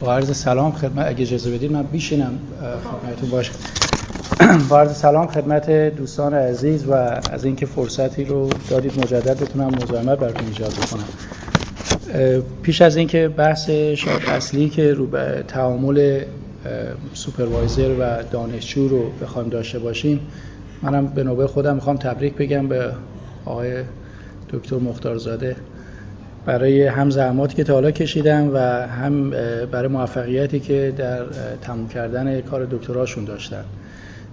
با عرض سلام خدمت اگه اجازه بدید من بیشینم خدمتتون باشم. با عرض سلام خدمت دوستان عزیز و از اینکه فرصتی رو دادید مجدد بتونم مزاحمت براتون ایجاد بکنم. پیش از اینکه بحث شاید اصلی که رو به تعامل سوپروایزر و دانشجو رو بخوایم داشته باشیم منم به نوبه خودم می‌خوام تبریک بگم به آقای دکتر مختارزاده. برای هم زحماتی که تا حالا کشیدم و هم برای موفقیتی که در تموم کردن کار دکتراشون داشتن.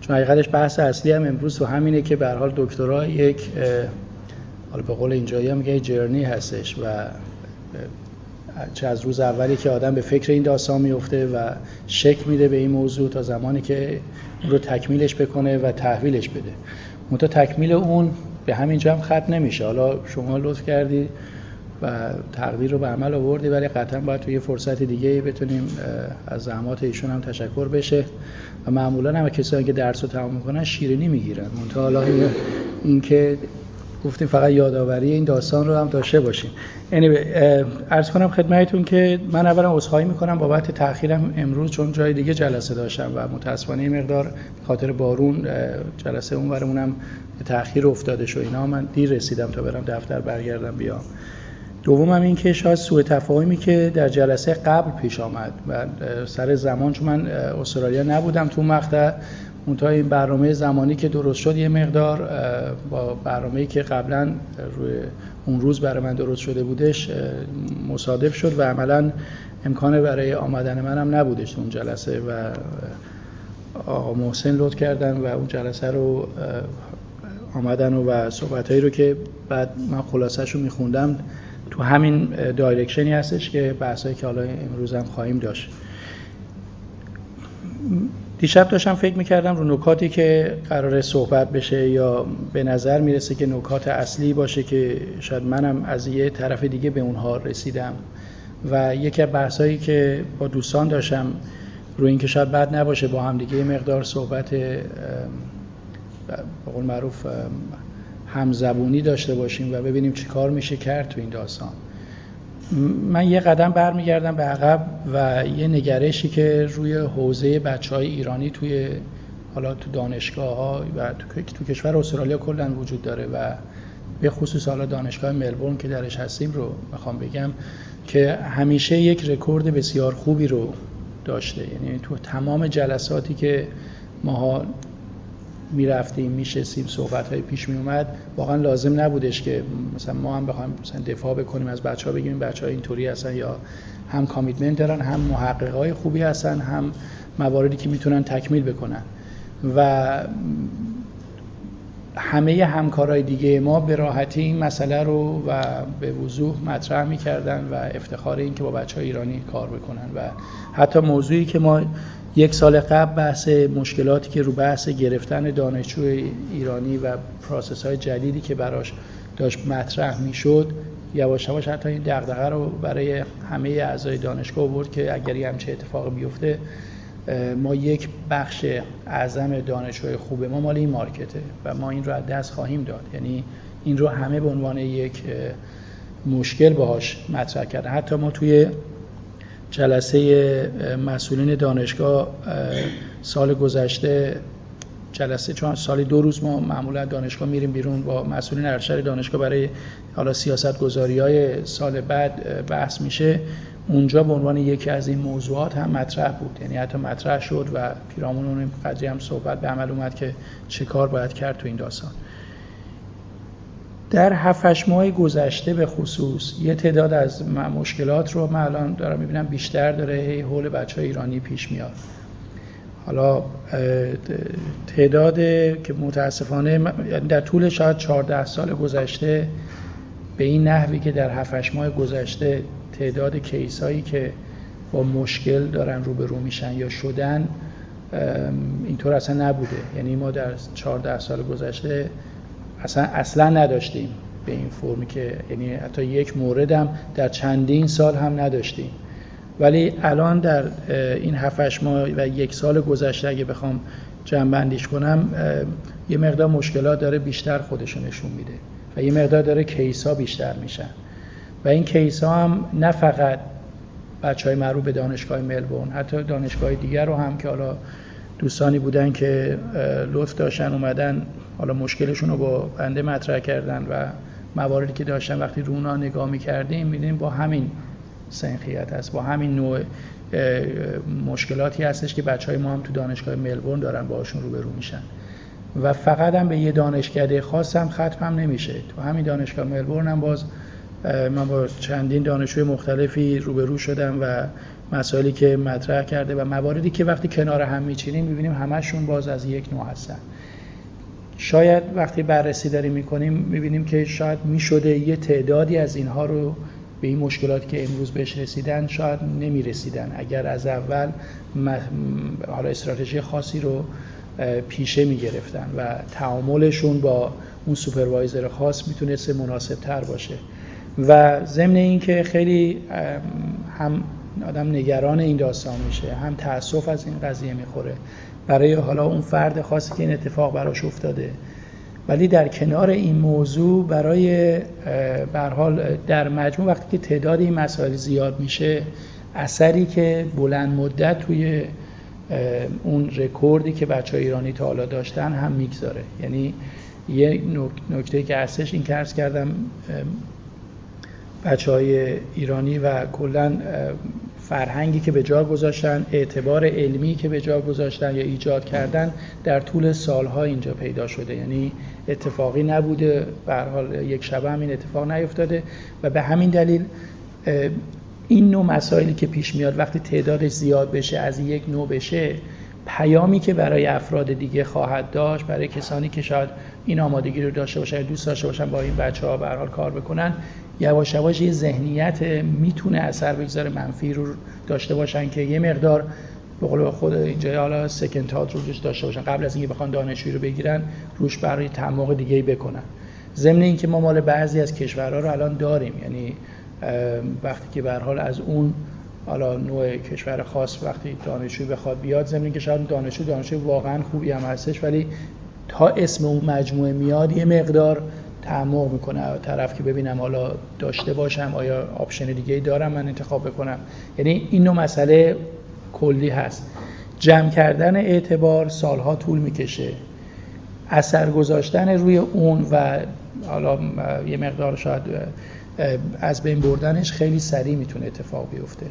چون حقیقتش بحث اصلی هم امروز تو همینه که به حال دکترا یک حالا به قول اینجایی هم میگه جرنی هستش و چه از روز اولی که آدم به فکر این داستان میفته و شک میده به این موضوع تا زمانی که اون رو تکمیلش بکنه و تحویلش بده. منتها تکمیل اون به همین هم ختم نمیشه. حالا شما لطف کردی و تقدیر رو به عمل آوردی ولی قطعا باید توی فرصت دیگه بتونیم از زحمات ایشون هم تشکر بشه. و معمولا هم کسایی که درس رو تمام می‌کنن شیرینی می‌گیرن. منتها حالا این که گفتیم فقط یادآوری این داستان رو هم داشته باشیم. یعنی عرض کنم خدمتتون که من اولا عذرخواهی می‌کنم بابت تاخیرم امروز چون جای دیگه جلسه داشتم و متاسفانه مقدار خاطر بارون جلسه اون برمونم به تاخیر افتاده شو اینا. من دیر رسیدم تا برم دفتر برگردم بیام. دوم هم این که شاید سوء تفاهمی که در جلسه قبل پیش آمد و سر زمان چون من استرالیا نبودم تو مقطع منتها این برنامه زمانی که درست شد یه مقدار با برنامه‌ای که قبلا روی اون روز برای من درست شده بودش مصادف شد و عملا امکان برای آمدن منم نبودش اون جلسه و آقا محسن لطف کردن و اون جلسه رو آمدن و, و رو که بعد من خلاصش رو میخوندم تو همین دایرکشنی هستش که بحثایی که حالا امروز هم خواهیم داشت. دیشب داشتم فکر می‌کردم رو نکاتی که قرار صحبت بشه یا به نظر می‌رسه که نکات اصلی باشه که شاید منم از یه طرف دیگه به اونها رسیدم. و یکی از بحثایی که با دوستان داشتم رو اینکه شاید بد نباشه با هم دیگه مقدار صحبت به قول معروف همزبونی داشته باشیم و ببینیم چی کار میشه کرد تو این داستان. من یه قدم برمیگردم به عقب و یه نگرشی که روی حوزه بچه های ایرانی توی حالا تو دانشگاه ها و تو, تو کشور استرالیا کلا وجود داره و به خصوص حالا دانشگاه ملبورن که درش هستیم رو می‌خوام بگم که همیشه یک رکورد بسیار خوبی رو داشته. یعنی تو تمام جلساتی که ماها می‌رفتیم میشستیم صحبت های پیش می اومد واقعا لازم نبودش که مثلا ما هم بخوایم مثلا دفاع بکنیم از بچه ها بگیم بچه ها اینطوری هستن یا هم کامیتمنت دارن هم محقق های خوبی هستن هم مواردی که می‌تونن تکمیل بکنن. و همه همکارای دیگه ما به راحتی این مسئله رو و به وضوح مطرح می‌کردن و افتخار این که با بچه های ایرانی کار بکنن و حتی موضوعی که ما یک سال قبل بحث مشکلاتی که رو بحث گرفتن دانشجو ایرانی و پروسس های جدیدی که براش داشت مطرح می‌شد یواش یواش حتی این دغدغه رو برای همه اعضای دانشگاه بود که اگر همچه اتفاق بیفته ما یک بخش اعظم دانشجوی خوب ما مال این مارکته و ما این رو از دست خواهیم داد. یعنی این رو همه به عنوان یک مشکل باهاش مطرح کردن حتی ما توی جلسه مسئولین دانشگاه سال گذشته جلسه چون سالی دو روز ما معمولا دانشگاه میریم بیرون با مسئولین ارشد دانشگاه برای حالا سیاست گذاری های سال بعد بحث میشه. اونجا به عنوان یکی از این موضوعات هم مطرح بود. یعنی حتی مطرح شد و پیرامون اون قضیه هم صحبت به عمل اومد که چه کار باید کرد تو این داستان. در هفتش ماه گذشته به خصوص یه تعداد از مشکلات رو من الان دارم می‌بینم بیشتر داره هی حول بچه ایرانی پیش میاد. حالا تعداد که متاسفانه یعنی در طول شاید 14 سال گذشته به این نحوی که در 7 ماه گذشته تعداد کیس هایی که با مشکل دارن روبرو میشن یا شدن اینطور اصلا نبوده. یعنی ما در 14 سال گذشته اصلا اصلا نداشتیم به این فرمی که یعنی حتی یک موردم در چندین سال هم نداشتیم. ولی الان در این هفتش ماه و یک سال گذشته اگه بخوام جنبندیش کنم یه مقدار مشکلات داره بیشتر خودشو نشون میده و یه مقدار داره کیس ها بیشتر میشن. و این کیس ها هم نه فقط بچه های معروف به دانشگاه ملبورن حتی دانشگاه دیگر رو هم که حالا دوستانی بودن که لطف داشتن اومدن حالا مشکلشون رو با بنده مطرح کردن و مواردی که داشتن وقتی رو اونا نگاه می‌کردیم میدیم با همین سنخیت هست با همین نوع مشکلاتی هستش که بچه های ما هم تو دانشگاه ملبورن دارن باشون روبرو میشن. و فقط هم به یه دانشکده خاص هم ختم هم نمیشه. تو همین دانشگاه ملبورن هم باز من با چندین دانشجوی مختلفی روبرو شدم و مسائلی که مطرح کرده و مواردی که وقتی کنار هم میچینیم می‌بینیم همشون باز از یک نوع هستن. شاید وقتی بررسی داریم می‌کنیم می‌بینیم که شاید می‌شده یه تعدادی از اینها رو به این مشکلاتی که امروز بهش رسیدن شاید نمی‌رسیدن. اگر از اول حالا استراتژی خاصی رو پیشه می‌گرفتن و تعاملشون با اون سوپروایزر خاص می‌تونست مناسب تر باشه. و ضمن اینکه خیلی هم آدم نگران این داستان میشه هم تاسف از این قضیه می‌خوره. برای حالا اون فرد خاصی که این اتفاق براش افتاده ولی در کنار این موضوع برای حال در مجموع وقتی که تعداد این مسائل زیاد میشه اثری که بلند مدت توی اون رکوردی که بچه ایرانی تا حالا داشتن هم می‌گذاره. یعنی یه نکته که هستش این که کردم بچه های ایرانی و کلا فرهنگی که به جا گذاشتن اعتبار علمی که به جا گذاشتن یا ایجاد کردن در طول سالها اینجا پیدا شده. یعنی اتفاقی نبوده به حال یک شبه هم این اتفاق نیفتاده و به همین دلیل این نوع مسائلی که پیش میاد وقتی تعدادش زیاد بشه از یک نوع بشه پیامی که برای افراد دیگه خواهد داشت برای کسانی که شاید این آمادگی رو داشته باشن دوست داشته باشن با این بچه ها حال کار بکنن یواش یواش یه ذهنیت می‌تونه اثر بگذاره منفی رو داشته باشن که یه مقدار به قول خود اینجا حالا سکند تات رو داشته باشن. قبل از اینکه بخوان دانشجویی رو بگیرن روش برای تعمق دیگه بکنن. ضمن اینکه ما مال بعضی از کشورها رو الان داریم. یعنی وقتی که به حال از اون حالا نوع کشور خاص وقتی دانشجو بخواد بیاد ضمن اینکه شاید دانشجو دانشجو واقعا خوبی هم هستش ولی تا اسم اون مجموعه میاد یه مقدار تعمق می‌کنه. طرف که ببینم حالا داشته باشم آیا آپشن دیگه ای دارم من انتخاب بکنم؟ یعنی این نوع مسئله کلی هست. جمع کردن اعتبار سالها طول می‌کشه. اثر گذاشتن روی اون و حالا یه مقدار شاید از بین بردنش خیلی سریع می‌تونه اتفاق بیفته.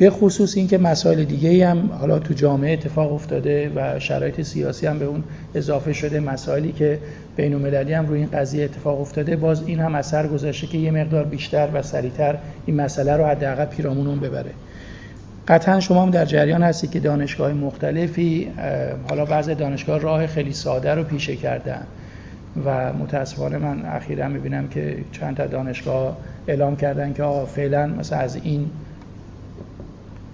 به خصوص اینکه مسائل دیگه هم حالا تو جامعه اتفاق افتاده و شرایط سیاسی هم به اون اضافه شده مسائلی که بین المللی هم روی این قضیه اتفاق افتاده باز این هم اثر گذاشته که یه مقدار بیشتر و سریعتر این مسئله رو حداقل پیرامون ببره. قطعا شما هم در جریان هستی که دانشگاه مختلفی حالا بعض دانشگاه راه خیلی ساده رو پیشه کردن و متاسفانه من اخیرا می‌بینم که چند تا دانشگاه اعلام کردن که آقا فعلا مثلا از این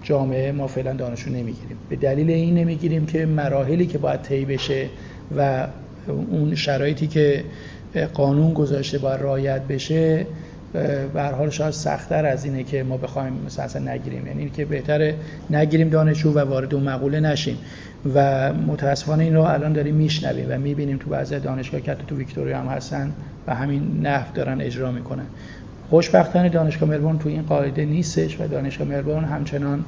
جامعه ما فعلا دانشجو نمی‌گیریم. به دلیل این نمی‌گیریم که مراحلی که باید طی بشه و اون شرایطی که قانون گذاشته باید رعایت بشه به حال شاید سختتر از اینه که ما بخوایم مثلا نگیریم. یعنی که بهتره نگیریم دانشجو و وارد اون مقوله نشیم. و متاسفانه این رو الان داریم میشنویم و می‌بینیم تو بعضی دانشگاه که تو ویکتوریا هم هستن و همین نحو دارن اجرا می‌کنن. خوشبختانه دانشگاه ملبورن تو این قاعده نیستش و دانشگاه ملبورن همچنان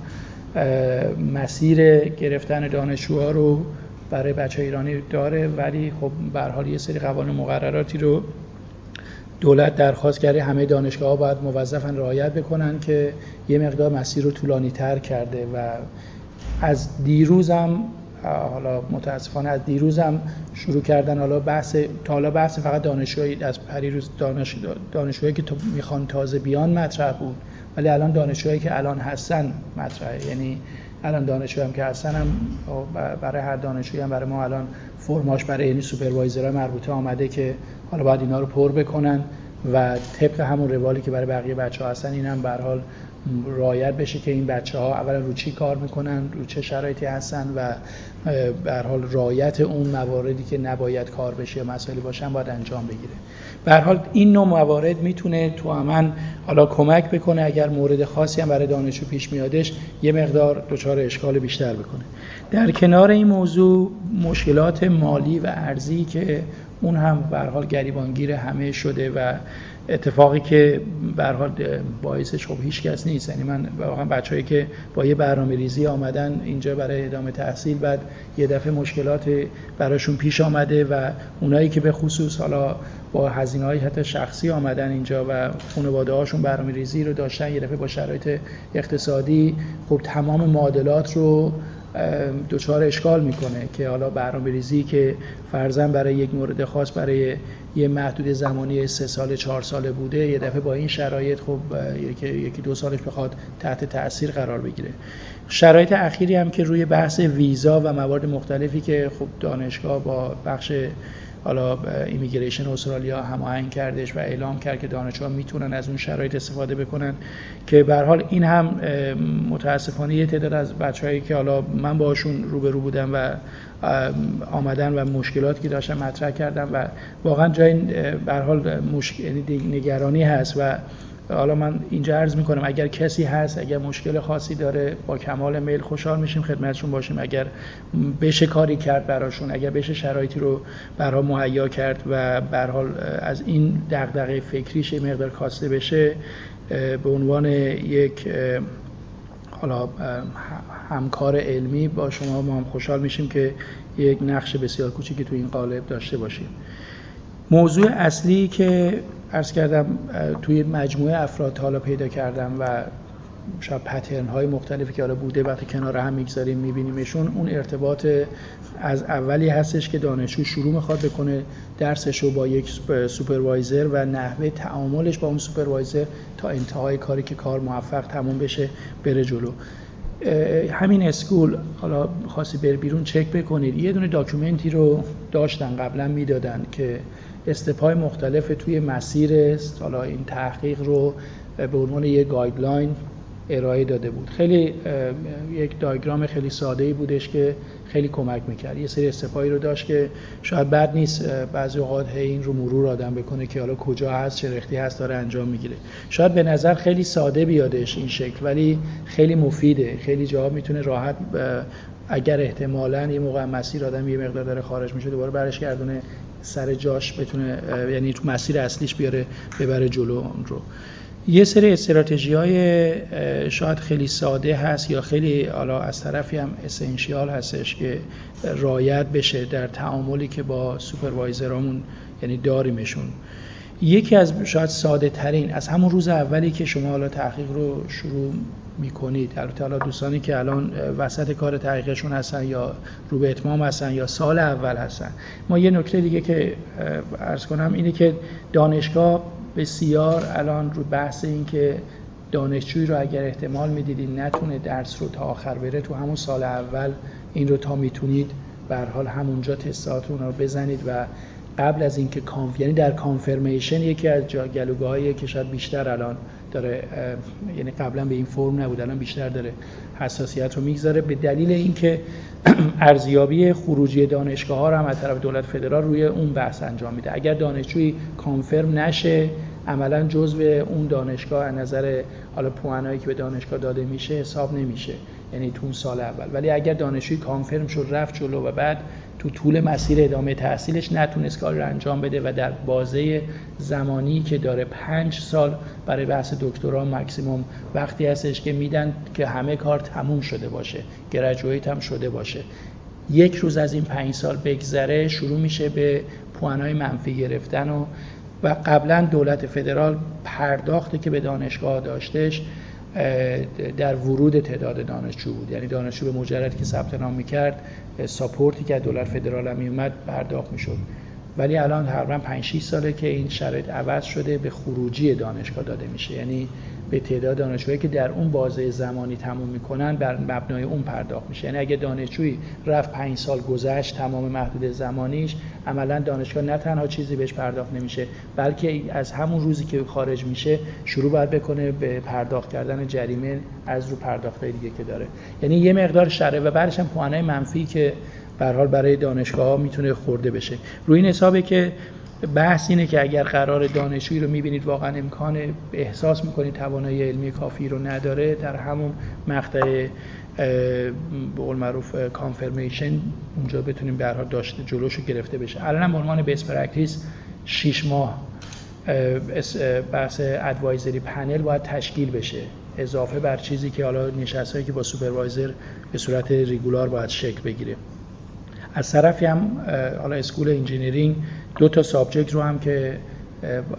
مسیر گرفتن دانشجوها رو برای بچه ایرانی داره ولی خب به حال یه سری قوانین مقرراتی رو دولت درخواست کرده همه دانشگاه ها باید موظفن رعایت بکنن که یه مقدار مسیر رو طولانی تر کرده و از دیروزم حالا متاسفانه از دیروزم شروع کردن حالا بحث تا حالا بحث فقط دانشجویی از پریروز دانش دانشجویی که می‌خوان تازه بیان مطرح بود ولی الان دانشجویی که الان هستن مطرحه. یعنی الان دانشجو هم که هستن هم برای هر دانشجویی هم برای ما الان فرماش برای یعنی سوپروایزر مربوطه آمده که حالا باید اینا رو پر بکنن و طبق همون روالی که برای بقیه بچه هستن این هم حال رایت بشه که این بچه ها اولا رو چی کار می‌کنن رو چه شرایطی هستن و به حال رایت اون مواردی که نباید کار بشه یا مسائلی باشن باید انجام بگیره. به حال این نوع موارد می‌تونه تو امن حالا کمک بکنه اگر مورد خاصی هم برای دانشجو پیش میادش یه مقدار دچار اشکال بیشتر بکنه. در کنار این موضوع مشکلات مالی و ارزی که اون هم به حال گریبانگیر همه شده و اتفاقی که به حال باعثش خب هیچ کس نیست. یعنی من واقعا بچه‌ای که با یه برنامه ریزی آمدن اینجا برای ادامه تحصیل بعد یه دفعه مشکلات براشون پیش آمده و اونایی که به خصوص حالا با هزینه های حتی شخصی آمدن اینجا و خانواده هاشون برنامه ریزی رو داشتن یه دفعه با شرایط اقتصادی خب تمام معادلات رو دچار اشکال می‌کنه که حالا برنامه ریزی که فرزن برای یک مورد خاص برای یه محدود زمانی سه سال چهار ساله بوده یه دفعه با این شرایط خب یکی, یکی دو سالش بخواد تحت تاثیر قرار بگیره. شرایط اخیری هم که روی بحث ویزا و موارد مختلفی که خب دانشگاه با بخش حالا ایمیگریشن استرالیا هماهنگ کردش و اعلام کرد که دانشجوها می‌تونن از اون شرایط استفاده بکنن که به حال این هم متاسفانه یه تعداد از بچههایی که حالا من باشون روبرو بودم و آمدن و مشکلاتی که داشتم مطرح کردم و واقعا جای به حال مشکل یعنی نگرانی هست و حالا من اینجا عرض می‌کنم اگر کسی هست اگر مشکل خاصی داره با کمال میل خوشحال میشیم خدمتشون باشیم. اگر بشه کاری کرد براشون اگر بشه شرایطی رو برها مهیا کرد و حال از این دغدغه فکریش مقدار کاسته بشه به عنوان یک حالا همکار علمی با شما ما هم خوشحال میشیم که یک نقش بسیار کوچیکی تو این قالب داشته باشیم. موضوع اصلی که ارز کردم توی مجموعه افراد حالا پیدا کردم و شاید پترن های مختلفی که حالا بوده وقتی کنار هم می‌گذاریم میبینیمشون اون ارتباط از اولی هستش که دانشجو شروع می‌خواد بکنه درسش رو با یک supervisor و نحوه تعاملش با اون supervisor تا انتهای کاری که کار موفق تموم بشه بره جلو. همین school حالا خواستی بر بیرون چک بکنید. یه دونه document ی رو داشتن قبلا می‌دادن که step ای مختلف توی مسیر حالا این تحقیق رو به عنوان یک guideline ارائه داده بود. خیلی یک دایگرام خیلی ساده ای بودش که خیلی کمک می‌کرد. یه سری استپایی رو داشت که شاید بد نیست بعضی اوقات این رو مرور آدم بکنه که حالا کجا هست چه رختی هست داره انجام می‌گیره. شاید به نظر خیلی ساده بیادش این شکل ولی خیلی مفیده. خیلی جواب می‌تونه راحت اگر احتمالا یه موقع مسیر آدم یه مقدار داره خارج میشه دوباره برش گردونه سر جاش بتونه یعنی تو مسیر اصلیش بیاره ببره جلو اون رو. یه سری استراتژی های شاید خیلی ساده هست یا خیلی حالا از طرفی هم اسنشیال هستش که رایت بشه در تعاملی که با سوپروایزرامون یعنی داریمشون. یکی از شاید ساده ترین از همون روز اولی که شما حالا تحقیق رو شروع می‌کنید البته حالا دوستانی که الان وسط کار تحقیقشون هستن یا رو به اتمام هستن یا سال اول هستن. ما یه نکته دیگه که ارز کنم اینه که دانشگاه بسیار الان رو بحث این که دانشجویی رو اگر احتمال می‌دیدید نتونه درس رو تا آخر بره تو همون سال اول این رو تا می‌تونید به حال همونجا تستاتون رو بزنید و قبل از اینکه کانف یعنی در کانفرمیشن یکی از گلوگاهایی که شاید بیشتر الان داره یعنی قبلا به این فرم نبود الان بیشتر داره حساسیت رو می‌گذاره. به دلیل اینکه ارزیابی خروجی دانشگاه ها رو هم از طرف دولت فدرال روی اون بحث انجام میده. اگر دانشجوی کانفرم نشه عملا جزء اون دانشگاه از نظر حالا پوانایی که به دانشگاه داده میشه حساب نمیشه. یعنی تو سال اول. ولی اگر دانشجوی کانفرم شد رفت جلو و بعد تو طول مسیر ادامه تحصیلش نتونست کار رو انجام بده و در بازه زمانی که داره پنج سال برای بحث دکترا مکسیموم وقتی هستش که میدن که همه کار تموم شده باشه گرجویت هم شده باشه. یک روز از این پنج سال بگذره شروع میشه به پوانای منفی گرفتن و و قبلا دولت فدرال پرداختی که به دانشگاه داشتش. در ورود تعداد دانشجو بود. یعنی دانشجو به مجردی که ثبت نام می‌کرد ساپورتی که دلار فدرال هم میومد پرداخت می‌شد. ولی الان تقریبا 5 6 ساله که این شرایط عوض شده به خروجی دانشگاه داده میشه. یعنی به تعداد دانشجویی که در اون بازه زمانی تموم می‌کنن بر مبنای اون پرداخت میشه. یعنی اگه دانشجویی رفت پنج سال گذشت تمام محدود زمانیش عملا دانشگاه نه تنها چیزی بهش پرداخت نمیشه بلکه از همون روزی که خارج میشه شروع باید بکنه به پرداخت کردن جریمه از رو پرداخت دیگه که داره. یعنی یه مقدار شره و بعدش هم منفی که به حال برای دانشگاه ها می‌تونه خورده بشه. روی این حسابه که بحث اینه که اگر قرار دانشجویی رو می‌بینید واقعا امکان احساس می‌کنید توانایی علمی کافی رو نداره در همون مقطع به قول معروف confirmation اونجا بتونیم به هر داشته جلوشو گرفته بشه. الان به عنوان best practice 6 ماه بحث advisory panel باید تشکیل بشه. اضافه بر چیزی که حالا نشست هایی که با supervisor به صورت regular باید شکل بگیره. از طرفی هم حالا school engineering دو تا subject رو هم که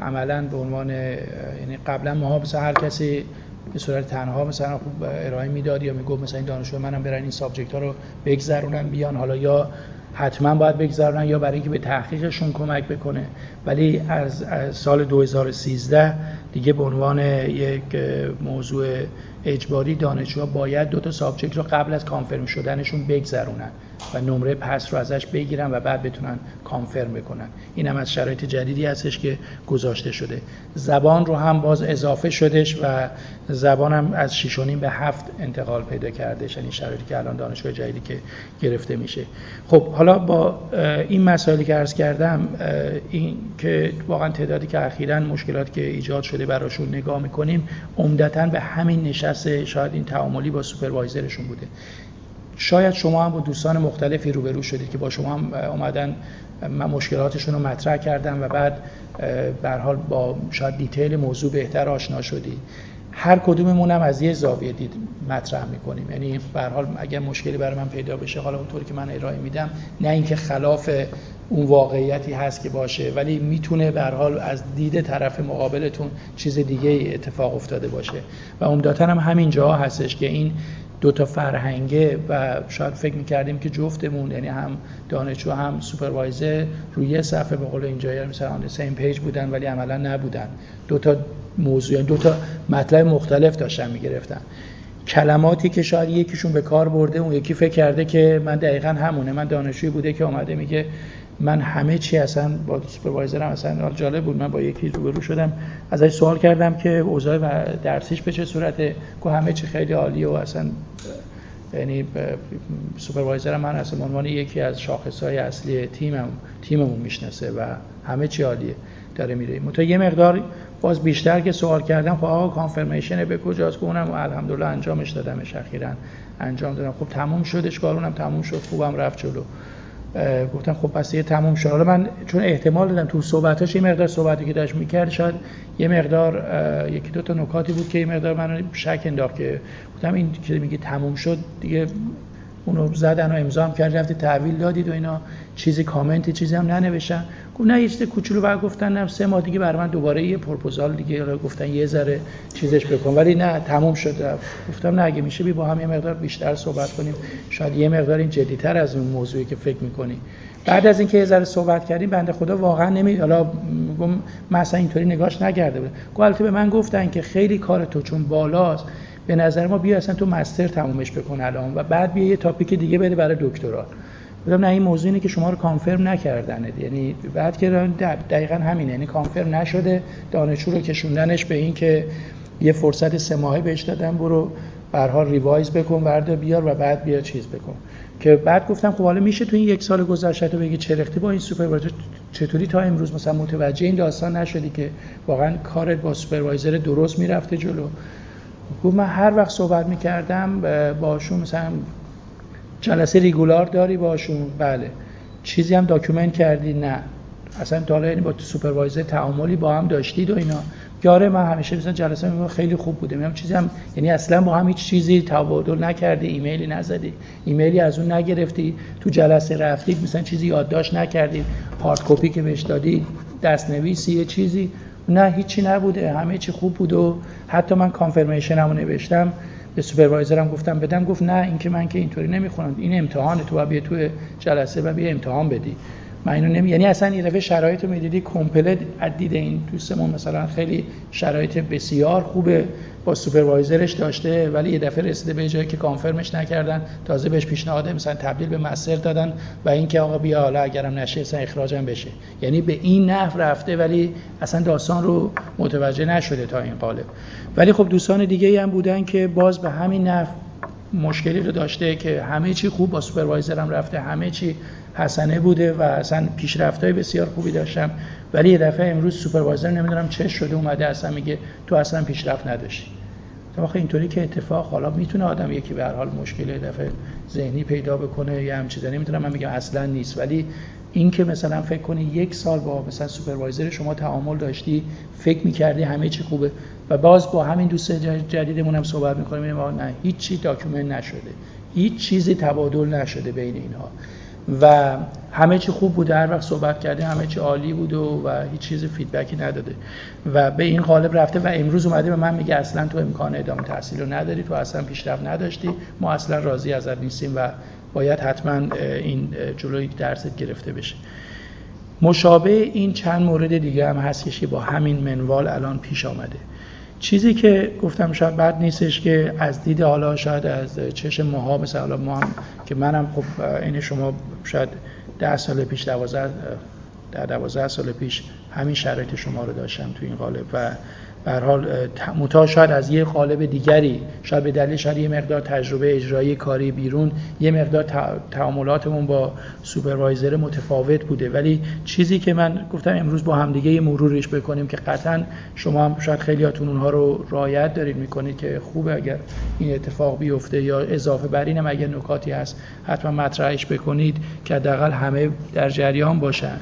عملا به عنوان یعنی قبلا ما مثلا هر کسی به صورت تنها مثلا خوب ارائه می‌داد یا می‌گفت مثلا این دانشجو منم برن این subject ها رو بگذرونن بیان. حالا یا حتما باید بگذرونن یا برای اینکه به تحقیقشون کمک بکنه. ولی از, سال 2013 دیگه به عنوان یک موضوع اجباری دانشجوها باید دو تا subject رو قبل از confirm شدنشون بگذرونن و نمره پس رو ازش بگیرن و بعد بتونن کانفرم بکنن. این هم از شرایط جدیدی هستش که گذاشته شده. زبان رو هم باز اضافه شدش و زبان هم از 6 به هفت انتقال پیدا کرده یعنی شرایطی که الان دانشگاه جدیدی که گرفته میشه. خب حالا با این مسائلی که عرض کردم این که واقعا تعدادی که اخیرا مشکلات که ایجاد شده براشون نگاه می‌کنیم عمدتا به همین نشست شاید این تعاملی با سوپروایزرشون بوده. شاید شما هم با دوستان مختلفی روبرو شدید که با شما هم اومدن مشکلاتشون رو مطرح کردم و بعد به حال با شاید دیتیل موضوع بهتر آشنا شدید هر کدوممون هم از یه زاویه دید مطرح می‌کنیم. یعنی به حال اگر مشکلی برای من پیدا بشه حالا اونطوری که من ارائه میدم نه اینکه خلاف اون واقعیتی هست که باشه ولی می‌تونه به حال از دید طرف مقابلتون چیز دیگه اتفاق افتاده باشه. و عمدتا هم همین جاها هستش که این دو تا فرهنگه و شاید فکر می‌کردیم که جفتمون یعنی هم دانشجو هم supervisor روی یه صفحه به قول اینجا مثلا on same page بودن ولی عملا نبودن. دو تا موضوع یعنی دو تا مطلب مختلف داشتن می‌گرفتن. کلماتی که شاید یکیشون به کار برده اون یکی فکر کرده که من دقیقا همونه. من دانشجویی بوده که آمده میگه من همه چی اصلا با supervisor م اصلا جالب بود. من با یکی روبرو شدم. ازش سوال کردم که اوضاع و درسیش به چه صورته؟ که همه چی خیلی عالیه و اصلا یعنی سوپروایزر من اصلا عنوان یکی از شاخصهای اصلی تیمم تیممون می‌شناسه و همه چی عالیه داره میره. متا یه مقدار باز بیشتر که سوال کردم خب آقا کانفرمیشن به کجاست؟ که اونم الحمدلله انجامش دادمش اخیرا. انجام دادم. خب تموم شدش کارونم تموم شد خوبم رفت جلو. گفتم خب پس یه تموم شد. حالا من چون احتمال دادم تو صحبتاش یه مقدار صحبتی که داشت می‌کرد شاید یه مقدار یکی دو تا نکاتی بود که یه مقدار منو شک انداخت که گفتم این که میگه تموم شد دیگه اونو زدن و امضا کرد. رفتی تحویل دادید و اینا. چیزی کامنتی چیزی هم ننوشتن. گفت نه یه کوچولو بعد گفتن نه سه ماه دیگه برای من دوباره یه پروپوزال دیگه گفتن یه ذره چیزش بکن. ولی نه تموم شد. گفتم نه اگه میشه بی با هم یه مقدار بیشتر صحبت کنیم. شاید یه مقدار این جدیتر از اون موضوعی که فکر می‌کنی. بعد از اینکه یه ذره صحبت کردیم بنده خدا واقعا نمی حالا مثلا اینطوری نگاش نکرده بود گفت به من گفتن که خیلی کار تو چون بالاست. به نظر ما بیا اصلا تو master تمومش بکن الان و بعد بیا یه topic دیگه بده برای دکترا. گفتم نه این موضوع اینه که شما رو confirm نکردن. یعنی بعد که دقیقا همینه. یعنی confirm نشده دانشجو رو کشوندنش به این که یه فرصت سه ماهه بهش دادن برو حالا revise بکن بردار بیار و بعد بیا چیز بکن. که بعد گفتم خب حالا میشه تو این یک سال گذشته تو بگی چی رفتی با این supervisor؟ چطوری تا امروز مثلا متوجه این داستان نشدی که واقعا کارت با supervisor درست می‌رفته جلو؟ گفت من هر وقت صحبت می‌کردم باشون مثلا جلسه regular داری باشون؟ بله. چیزی هم document کردی؟ نه. اصلا تا یعنی با supervisor تعاملی با هم داشتید و اینا؟ آره من همیشه مثلا جلسه می خیلی خوب بوده. میگم چیزی هم یعنی اصلا با هم هیچ چیزی تبادل نکردی ایمیلی نزدی. ایمیلی از اون نگرفتی تو جلسه رفتید مثلا چیزی یادداشت نکردی hard copy که بهش دادی دستنویسی یه چیزی. نه هیچی نبوده. همه چی خوب بود و حتی من confirmation مو نوشتم. به supervisor م گفتم بدم گفت نه این که من که اینطوری نمی‌خونم. این امتحان تو بیا تو جلسه و بیا امتحان بدی. من اینو نمی یعنی اصلا این دفعه شرایط رو می‌دیدی complete دید این دوستمون مثلا خیلی شرایط بسیار خوبه با سوپروایزرش داشته ولی یه دفعه رسیده به جایی که کانفرمش نکردن تازه بهش پیشنهاد مثلا تبدیل به مستر دادن و اینکه آقا بیا حالا اگرم نشه اصلا اخراجم بشه. یعنی به این نحو رفته ولی اصلا داستان رو متوجه نشده تا این قالب. ولی خب دوستان دیگه هم بودن که باز به همین نحو مشکلی رو داشته که همه چی خوب با سوپروایزرم رفته همه چی حسنه بوده و اصلا پیشرفت‌های بسیار خوبی داشتم. ولی یه دفعه امروز supervisor نمی‌دونم چه شده اومده اصلا میگه تو اصلا پیشرفت نداشتی. تا واقعا اینطوری که اتفاق حالا می‌تونه آدم یکی به هر حال مشکل دفعه ذهنی پیدا بکنه یا هم چیزا نمی‌تونم من میگم اصلا نیست. ولی این که مثلا فکر کنی یک سال با مثلا supervisor شما تعامل داشتی فکر می‌کردی همه چی خوبه و باز با همین دوست جدیدمون هم صحبت می‌کنیم نه هیچ چی document نشده. هیچ چیزی تبادل نشده بین اینها. و همه چی خوب بوده هر وقت صحبت کردیم همه چی عالی بوده و, و هیچ چیز فیدبکی نداده. و به این قالب رفته و امروز اومده به من میگه اصلا تو امکان ادامه تحصیل رو نداری تو اصلا پیشرفت نداشتی ما اصلا راضی ازت نیستیم و باید حتما این جلوی درست گرفته بشه. مشابه این چند مورد دیگه هم هست که با همین منوال الان پیش آمده. چیزی که گفتم شاید بد نیستش که از دید حالا شاید از چشم ماها مثلا ما هم که منم خب این شما شاید ده سال پیش دوازده در دوازده سال پیش همین شرایط شما رو داشتم تو این قالب و به حال متا شاید از یه قالب دیگری شاید به دلیل شاید یه مقدار تجربه اجرایی کاری بیرون یه مقدار تعاملاتمون با سوپروایزر متفاوت بوده. ولی چیزی که من گفتم امروز با همدیگه یه مرورش بکنیم که قطعا شما هم شاید خیلیاتون اونها رو رایت دارید می‌کنید که خوبه اگر این اتفاق بیفته یا اضافه بر اینم اگر نکاتی هست حتما مطرحش بکنید که حداقل همه در جریان باشن.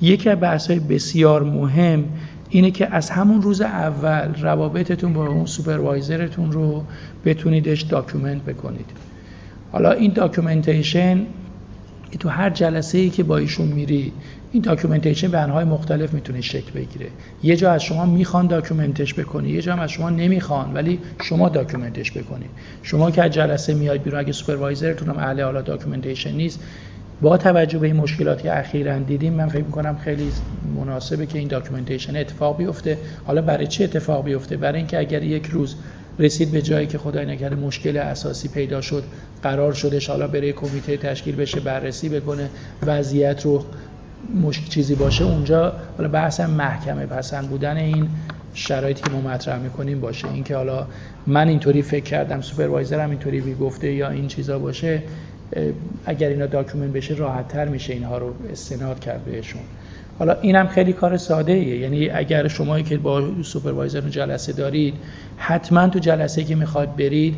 یکی از بحث‌های بسیار مهم اینه که از همون روز اول روابطتون با اون supervisor تون رو بتونیدش document بکنید. حالا این documentation تو هر جلسه ای که با ایشون میری این documentation به انحای مختلف می‌تونه شکل بگیره. یه جا از شما می‌خوان document ش بکنی یه جا هم از شما نمی‌خوان ولی شما document ش بکنید شما که از جلسه میاد بیرون اگه supervisor تون هم اهل حالا documentation نیست با توجه به این مشکلاتی که اخیرا دیدیم من فکر می‌کنم خیلی مناسبه که این documentation اتفاق بیفته. حالا برای چه اتفاق بیفته؟ برای اینکه اگر یک روز رسید به جایی که خدای نکرده مشکل اساسی پیدا شد قرار شدش حالا بره کمیته تشکیل بشه بررسی بکنه وضعیت رو مشکل چیزی باشه اونجا حالا بحث محکمه پسند بودن این شرایطی که ما مطرح می‌کنیم باشه. اینکه حالا من اینطوری فکر کردم supervisor م اینطوری گفته یا این چیزا باشه اگر اینا document بشه راحت تر میشه اینها رو استناد کرد بهشون. حالا اینم خیلی کار ساده ایه یعنی اگر شما که با supervisor جلسه دارید حتما تو جلسه که می‌خواد برید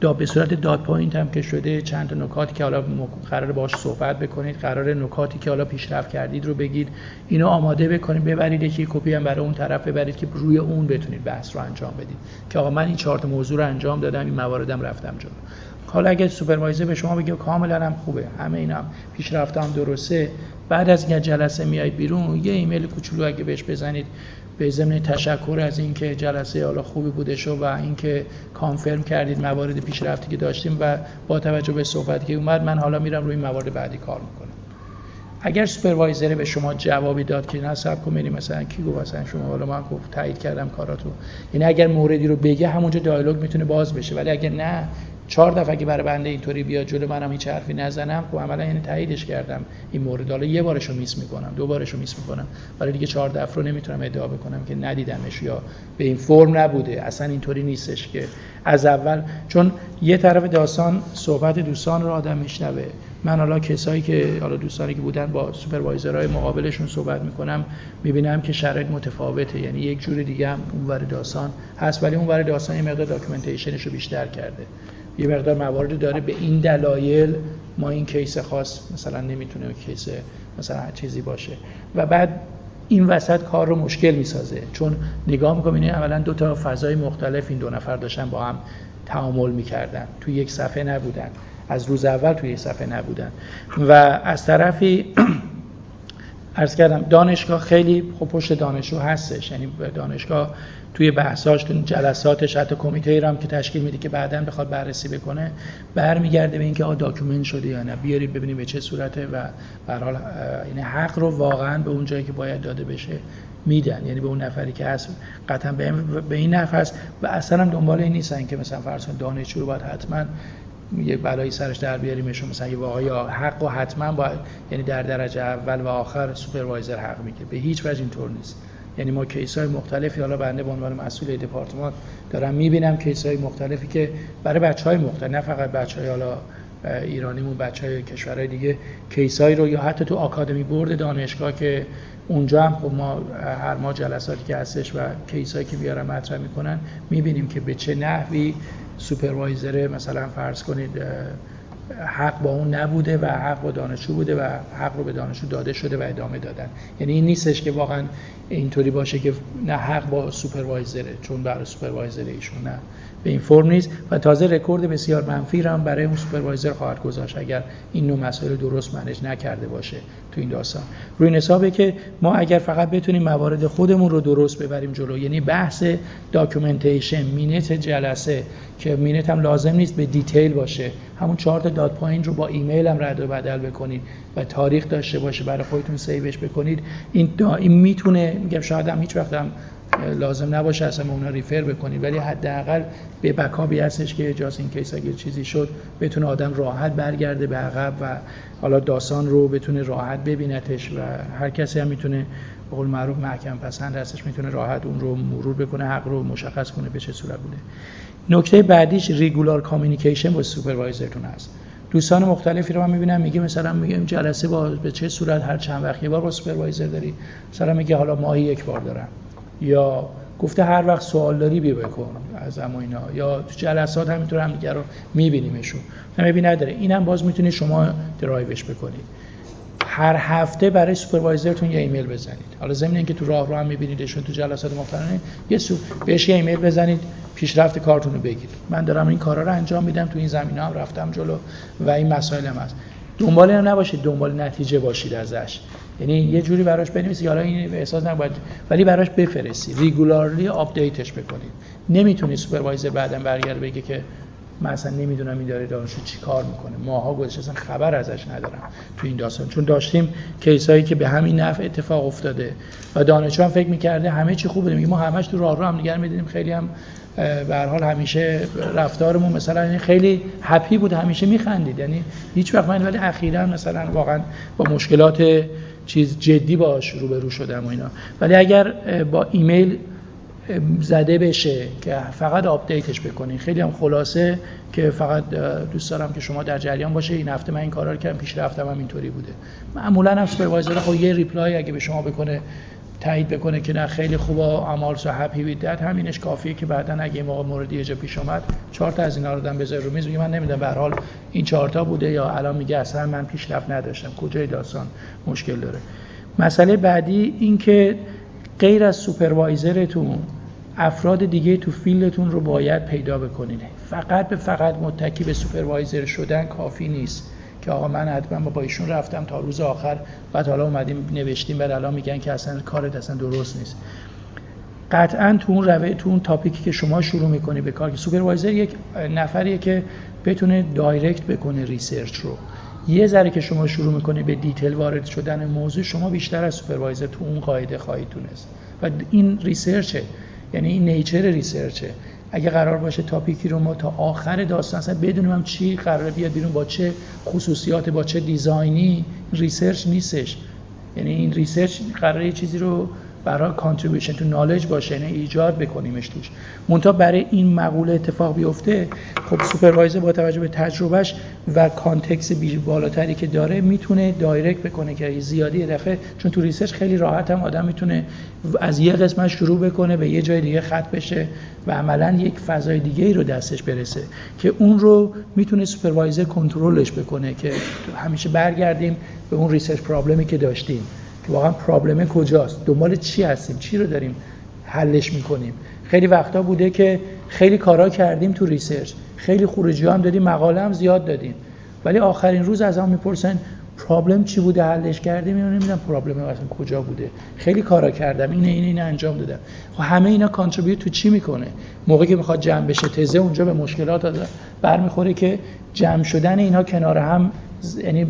دا به صورت dot point هم که شده چند نکاتی که حالا قرار باش صحبت بکنید قرار نکاتی که حالا پیشرفت کردید رو بگید اینو آماده بکنید ببرید یکی کپی هم برای اون طرف ببرید که روی اون بتونید بحث رو انجام بدید. که آقا من این چهار موضوع رو انجام دادم این مواردم رفتم جلو. حالا اگه supervisor به شما بگه کاملا هم خوبه همه اینم پیشرفت هم درسته. بعد از اینکه جلسه میایید بیرون یه ایمیل کوچولو اگه بهش بزنید به ضمن تشکر از اینکه جلسه حالا خوبی بوده شو و اینکه confirm کردید موارد پیشرفتی که داشتیم و با توجه به صحبتی که اومد من حالا میرم روی موارد بعدی کار می‌کنم. اگر سوپروایزر به شما جوابی داد که نه سب کن مثلا کی گفت مثلا شما حالا من گفت تایید کردم کاراتو. یعنی اگر موردی رو بگه همونجا دیالوگ می‌تونه باز بشه. ولی اگر نه چهار دفعه که برای بنده اینطوری بیاد جلو منم هیچ حرفی نزنم خب عملا یعنی تاییدش کردم این مورد. حالا یه بارشو میس می‌کنم دو بارشو میس می‌کنم. ولی دیگه چهار دفعه رو نمی‌تونم ادعا بکنم که ندیدمش یا به این فرم نبوده. اصلا اینطوری نیستش که از اول چون یه طرف داستان صحبت دوستان رو آدم میشنوه. من حالا کسایی که حالا دوستانی که بودن با supervisor های مقابلشون صحبت می‌کنم می‌بینم که شرایط متفاوته. یعنی یک جور دیگه هم اونور داستان هست ولی اونور داستان یه مقدار documentation ش بیشتر کرده. یه مقدار موارد داره به این دلایل ما این case خاص مثلا نمی‌تونه case مثلا چیزی باشه. و بعد این وسط کار رو مشکل می‌سازه. چون نگاه می‌کنم اینه اولا دو تا فضای مختلف این دو نفر داشتن با هم تعامل می‌کردن. تو یک صفحه نبودن. از روز اول توی یک صفحه نبودن. و از طرفی عرض کردم دانشگاه خیلی خب پشت دانشجو هستش. یعنی دانشگاه توی بحثاش تو جلساتش حتی کمیته ای که تشکیل میده که بعدا بخواد بررسی بکنه برمیگرده به اینکه آ document شده یا نه. بیارید ببینیم به چه صورته و به هر حال این حق رو واقعا به اون جایی که باید داده بشه میدن. یعنی به اون نفری که هست قطعا به این نفر هست و اصلا هم دنبال این نیستن که مثلا فرض کن دانشجو باید حتما یه بلایی سرش در بیاریمشون مثلا یه واقعا حق و حتما باید یعنی در درجه اول و آخر supervisor حق میگه به هیچ وجه اینطور نیست. یعنی ما case های مختلفی حالا بنده به عنوان مسئول دپارتمان دارم می‌بینم case های مختلفی که برای بچه های مختلف نه فقط بچه های حالا ایرانیمون بچه های کشورهای دیگه case رو یا حتی تو academic board دانشگاه که اونجا هم خب ما هر ما جلساتی که هستش و case هایی که بیارن مطرح می‌کنن می‌بینیم که به چه نحوی supervisor مثلا فرض کنید حق با اون نبوده و حق با دانشجو بوده و حق رو به دانشجو داده شده و ادامه دادن. یعنی این نیستش که واقعا اینطوری باشه که نه حق با supervisor ه چون برای supervisor ایشون نه. به این فرم نیست و تازه رکورد بسیار منفی هم برای اون supervisor خواهد گذاشت اگر این نوع مسائل درست manage نکرده باشه تو این داستان. روی حسابه که ما اگر فقط بتونیم موارد خودمون رو درست ببریم جلو یعنی بحث documentation minute جلسه که minute هم لازم نیست به detail باشه. همون چهار تا dot point رو با ایمیل هم رد و بدل بکنید و تاریخ داشته باشه برای خودتون save ش بکنید. این, این می‌تونه میگم شاید هم هیچ وقت هم لازم نباشه اصلا اونا refer بکنید ولی حداقل یه backup ی هستش که اجازه این case اگه چیزی شد بتونه آدم راحت برگرده به عقب و حالا داستان رو بتونه راحت ببینتش و هر کسی هم می‌تونه به قول معروف محکمه پسند هستش می‌تونه راحت اون رو مرور بکنه حق رو مشخص کنه به چه صورت بوده. نکته بعدیش regular communication با supervisor تون هست. دوستان مختلفی رو من می‌بینم میگه مثلا میگم جلسه با به چه صورت هر چند وقت یه بار با supervisor داری. مثلا میگه حالا ماهی یک بار دارم. یا گفته هر وقت سوال داری بیا بکن از اما اینا. یا تو جلسات همینطور هم دیگه رو میبینیمشون. نمیبین نداره. اینم باز می‌تونید شما درایوش بکنید هر هفته برای supervisor تون یه ایمیل بزنید. حالا ضمن اینکه تو راه رو هم میبینیدشون تو جلسات مختلف یهو بهش یه ایمیل بزنید پیشرفت کارتون رو بگید. من دارم این کارا رو انجام میدم تو این زمینه هم رفتم جلو و این مسائل هم هست. دنبال هم نباشید دنبال نتیجه باشید ازش. یعنی یه جوری براش بنویسید حالا این احساس نباید. ولی براش بفرستی. regularly update ش بکنید نمی‌تونی supervisor بعدم برگرده بگه که من اصلا نمی‌دونم این داره دانشجو چی کار می‌کنه. ماه‌ها گذشته اصلا خبر ازش ندارم تو این داستان. چون داشتیم case ایی که به همین نحو اتفاق افتاده. و دانشجو هم فکر می‌کرده همه چی خوبه. ما همش تو راه رو هم نگار می‌دیدیم خیلی هم به حال همیشه رفتارمون مثلا یعنی خیلی happy بود. همیشه میخندید. یعنی هیچ وقت من ولی اخیرا مثلا واقعا با مشکلات چیز جدی باش روبرو شدم و اینا. ولی اگر با ایمیل زده بشه که فقط update ش بکنین خیلی هم خلاصه که فقط دوست دارم که شما در جریان باشه. این هفته من این کارا رو کردم پیش رفتم هم اینطوری بوده. معمولا هم supervisor خب یه reply اگه به شما بکنه تایید بکنه که نه خیلی خوبه I'm also happy همینش کافیه که بعدا اگه موقع موردی یه جا پیش اومد چهار تا از اینا رو دادم بذار رو میز. میگه من نمی‌دونم به حال این چهار تا بوده یا الان میگه اصلا من پیشرفت نداشتم. کجای داستان مشکل داره؟ مسئله بعدی این که غیر از supervisor تون افراد دیگه تو field تون رو باید پیدا بکنید فقط به فقط متکی به supervisor شدن کافی نیست. که آقا من حتما با ایشون رفتم تا روز آخر. بعد حالا اومدیم نوشتیم بعد الان میگن که اصلا کارت اصلا درست نیست. قطعا تو اون روی تو اون topic ی که شما شروع می‌کنی به کار supervisor یک نفریه که بتونه direct بکنه research رو. یه ذره که شما شروع می‌کنی به detail وارد شدن موضوع شما بیشتر از supervisor تو اون قاعده خواهید تونست. و این research ه یعنی این nature research ه. اگه قرار باشه topic ی رو ما تا آخر داستان اصلا بدونیم هم چی قراره بیاد بیرون با چه خصوصیات با چه design ی research نیستش. یعنی این research قراره یه چیزی رو برای contribution تو knowledge باشه یعنی ایجاد بکنیمش توش. منتها برای این مقوله اتفاق بیفته خب supervisor با توجه به تجربهش و context بالاتری که داره می‌تونه direct بکنه که زیادی دفعه چون تو research خیلی راحت هم آدم می‌تونه از یه قسمت شروع بکنه به یه جای دیگه خط بشه و عملا یک فضای دیگه ای رو دستش برسه که اون رو می‌تونه supervisor کنترلش بکنه که همیشه برگردیم به اون research problem ی که داشتیم. واقعا problem ه کجاست؟ دنبال چی هستیم؟ چی رو داریم حلش می‌کنیم؟ خیلی وقتا بوده که خیلی کارا کردیم تو research. خیلی خروجی هم دادیم مقاله هم زیاد دادیم. ولی آخرین روز از هم می‌پرسن problem چی بوده؟ حلش کردیم؟ اینو نمی‌دونم problem اصلا کجا بوده. خیلی کارا کردم. اینه اینه اینه انجام دادم. خب همه اینا contribute تو چی می‌کنه؟ موقعی که می‌خواد جمع بشه. تزه اونجا به مشکلات برمیخوره که جمع شدن اینا کنار هم یعنی